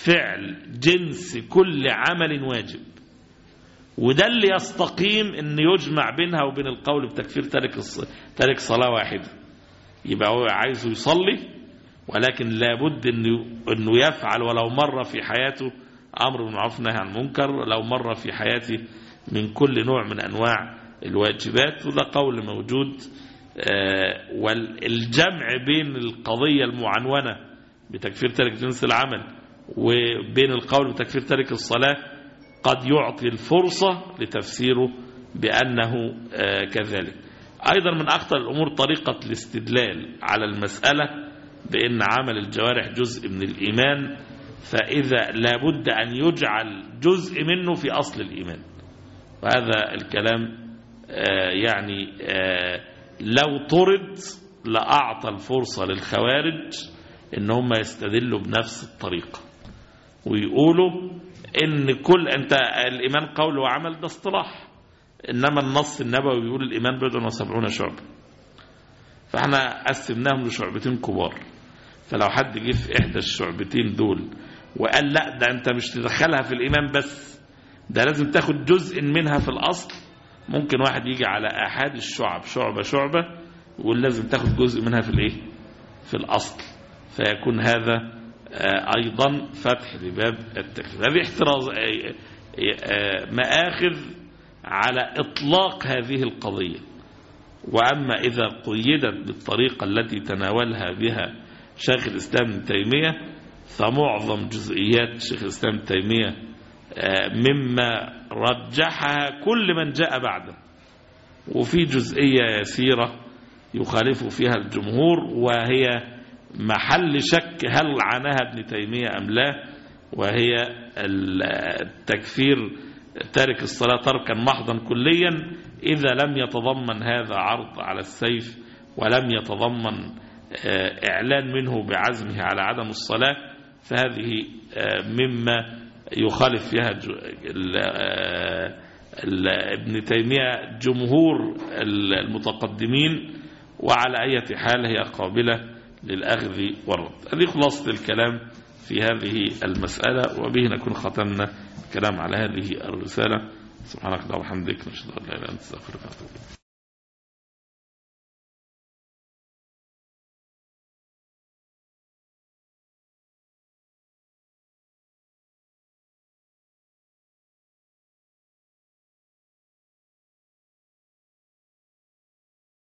فعل جنس كل عمل واجب. وده اللي يستقيم إن يجمع بينها وبين القول بتكفير تارك تارك صلاة واحدة. يبقى هو عايزه يصلي ولكن لابد إنه إنه يفعل ولو مرة في حياته أمر بالمعروف عن المنكر لو مرة في حياته من كل نوع من أنواع الواجبات وده قول موجود والجمع بين القضية المعنونة بتكفير تارك جنس العمل وبين القول بتكفير تارك الصلاة قد يعطي الفرصة لتفسيره بأنه آه، كذلك. أيضا من أخطر الأمور طريقة الاستدلال على المسألة بأن عمل الجوارح جزء من الإيمان فإذا لابد أن يجعل جزء منه في أصل الإيمان. وهذا الكلام آه، يعني آه، لو طرد لأعطى الفرصة للخوارج إن هم يستدلوا بنفس الطريقة. ويقولوا إن كل أنت الإيمان قول وعمل ده اصطلاح. إنما النص النبوي بيقول الإيمان بضع وسبعون شعبة. فإحنا قسمناهم لشعبتين كبار. فلو حد جه في إحدى الشعبتين دول وقال لا ده أنت مش تدخلها في الإيمان بس ده لازم تاخد جزء منها في الأصل. ممكن واحد يجي على أحد الشعب شعبة شعبة ويقول لازم تاخد جزء منها في الإيه؟ في الأصل. فيكون هذا آه، أيضا فتح لباب التكليف. هذه احتراز آه، آه، مآخذ على إطلاق هذه القضية. وأما إذا قيدت بالطريقة التي تناولها بها شيخ الإسلام ابن تيمية فمعظم جزئيات شيخ الإسلام ابن تيمية مما رجحها كل من جاء بعده. وفي جزئية يسيرة يخالف فيها الجمهور وهي محل شك هل عناها ابن تيمية أم لا وهي التكفير تارك الصلاة تركا محضا كليا. إذا لم يتضمن هذا عرض على السيف ولم يتضمن آه، إعلان منه بعزمه على عدم الصلاة فهذه آه، مما يخالف فيها ابن تيمية جمهور المتقدمين وعلى أي حال هي قابلة للأخذ والرد. هذه خلاصة الكلام في هذه المسألة وبه نكون ختمنا الكلام على هذه الرسالة. سبحانك اللهم وبحمدك نشهد أن لا إله إلا أنت استغفرك إليك.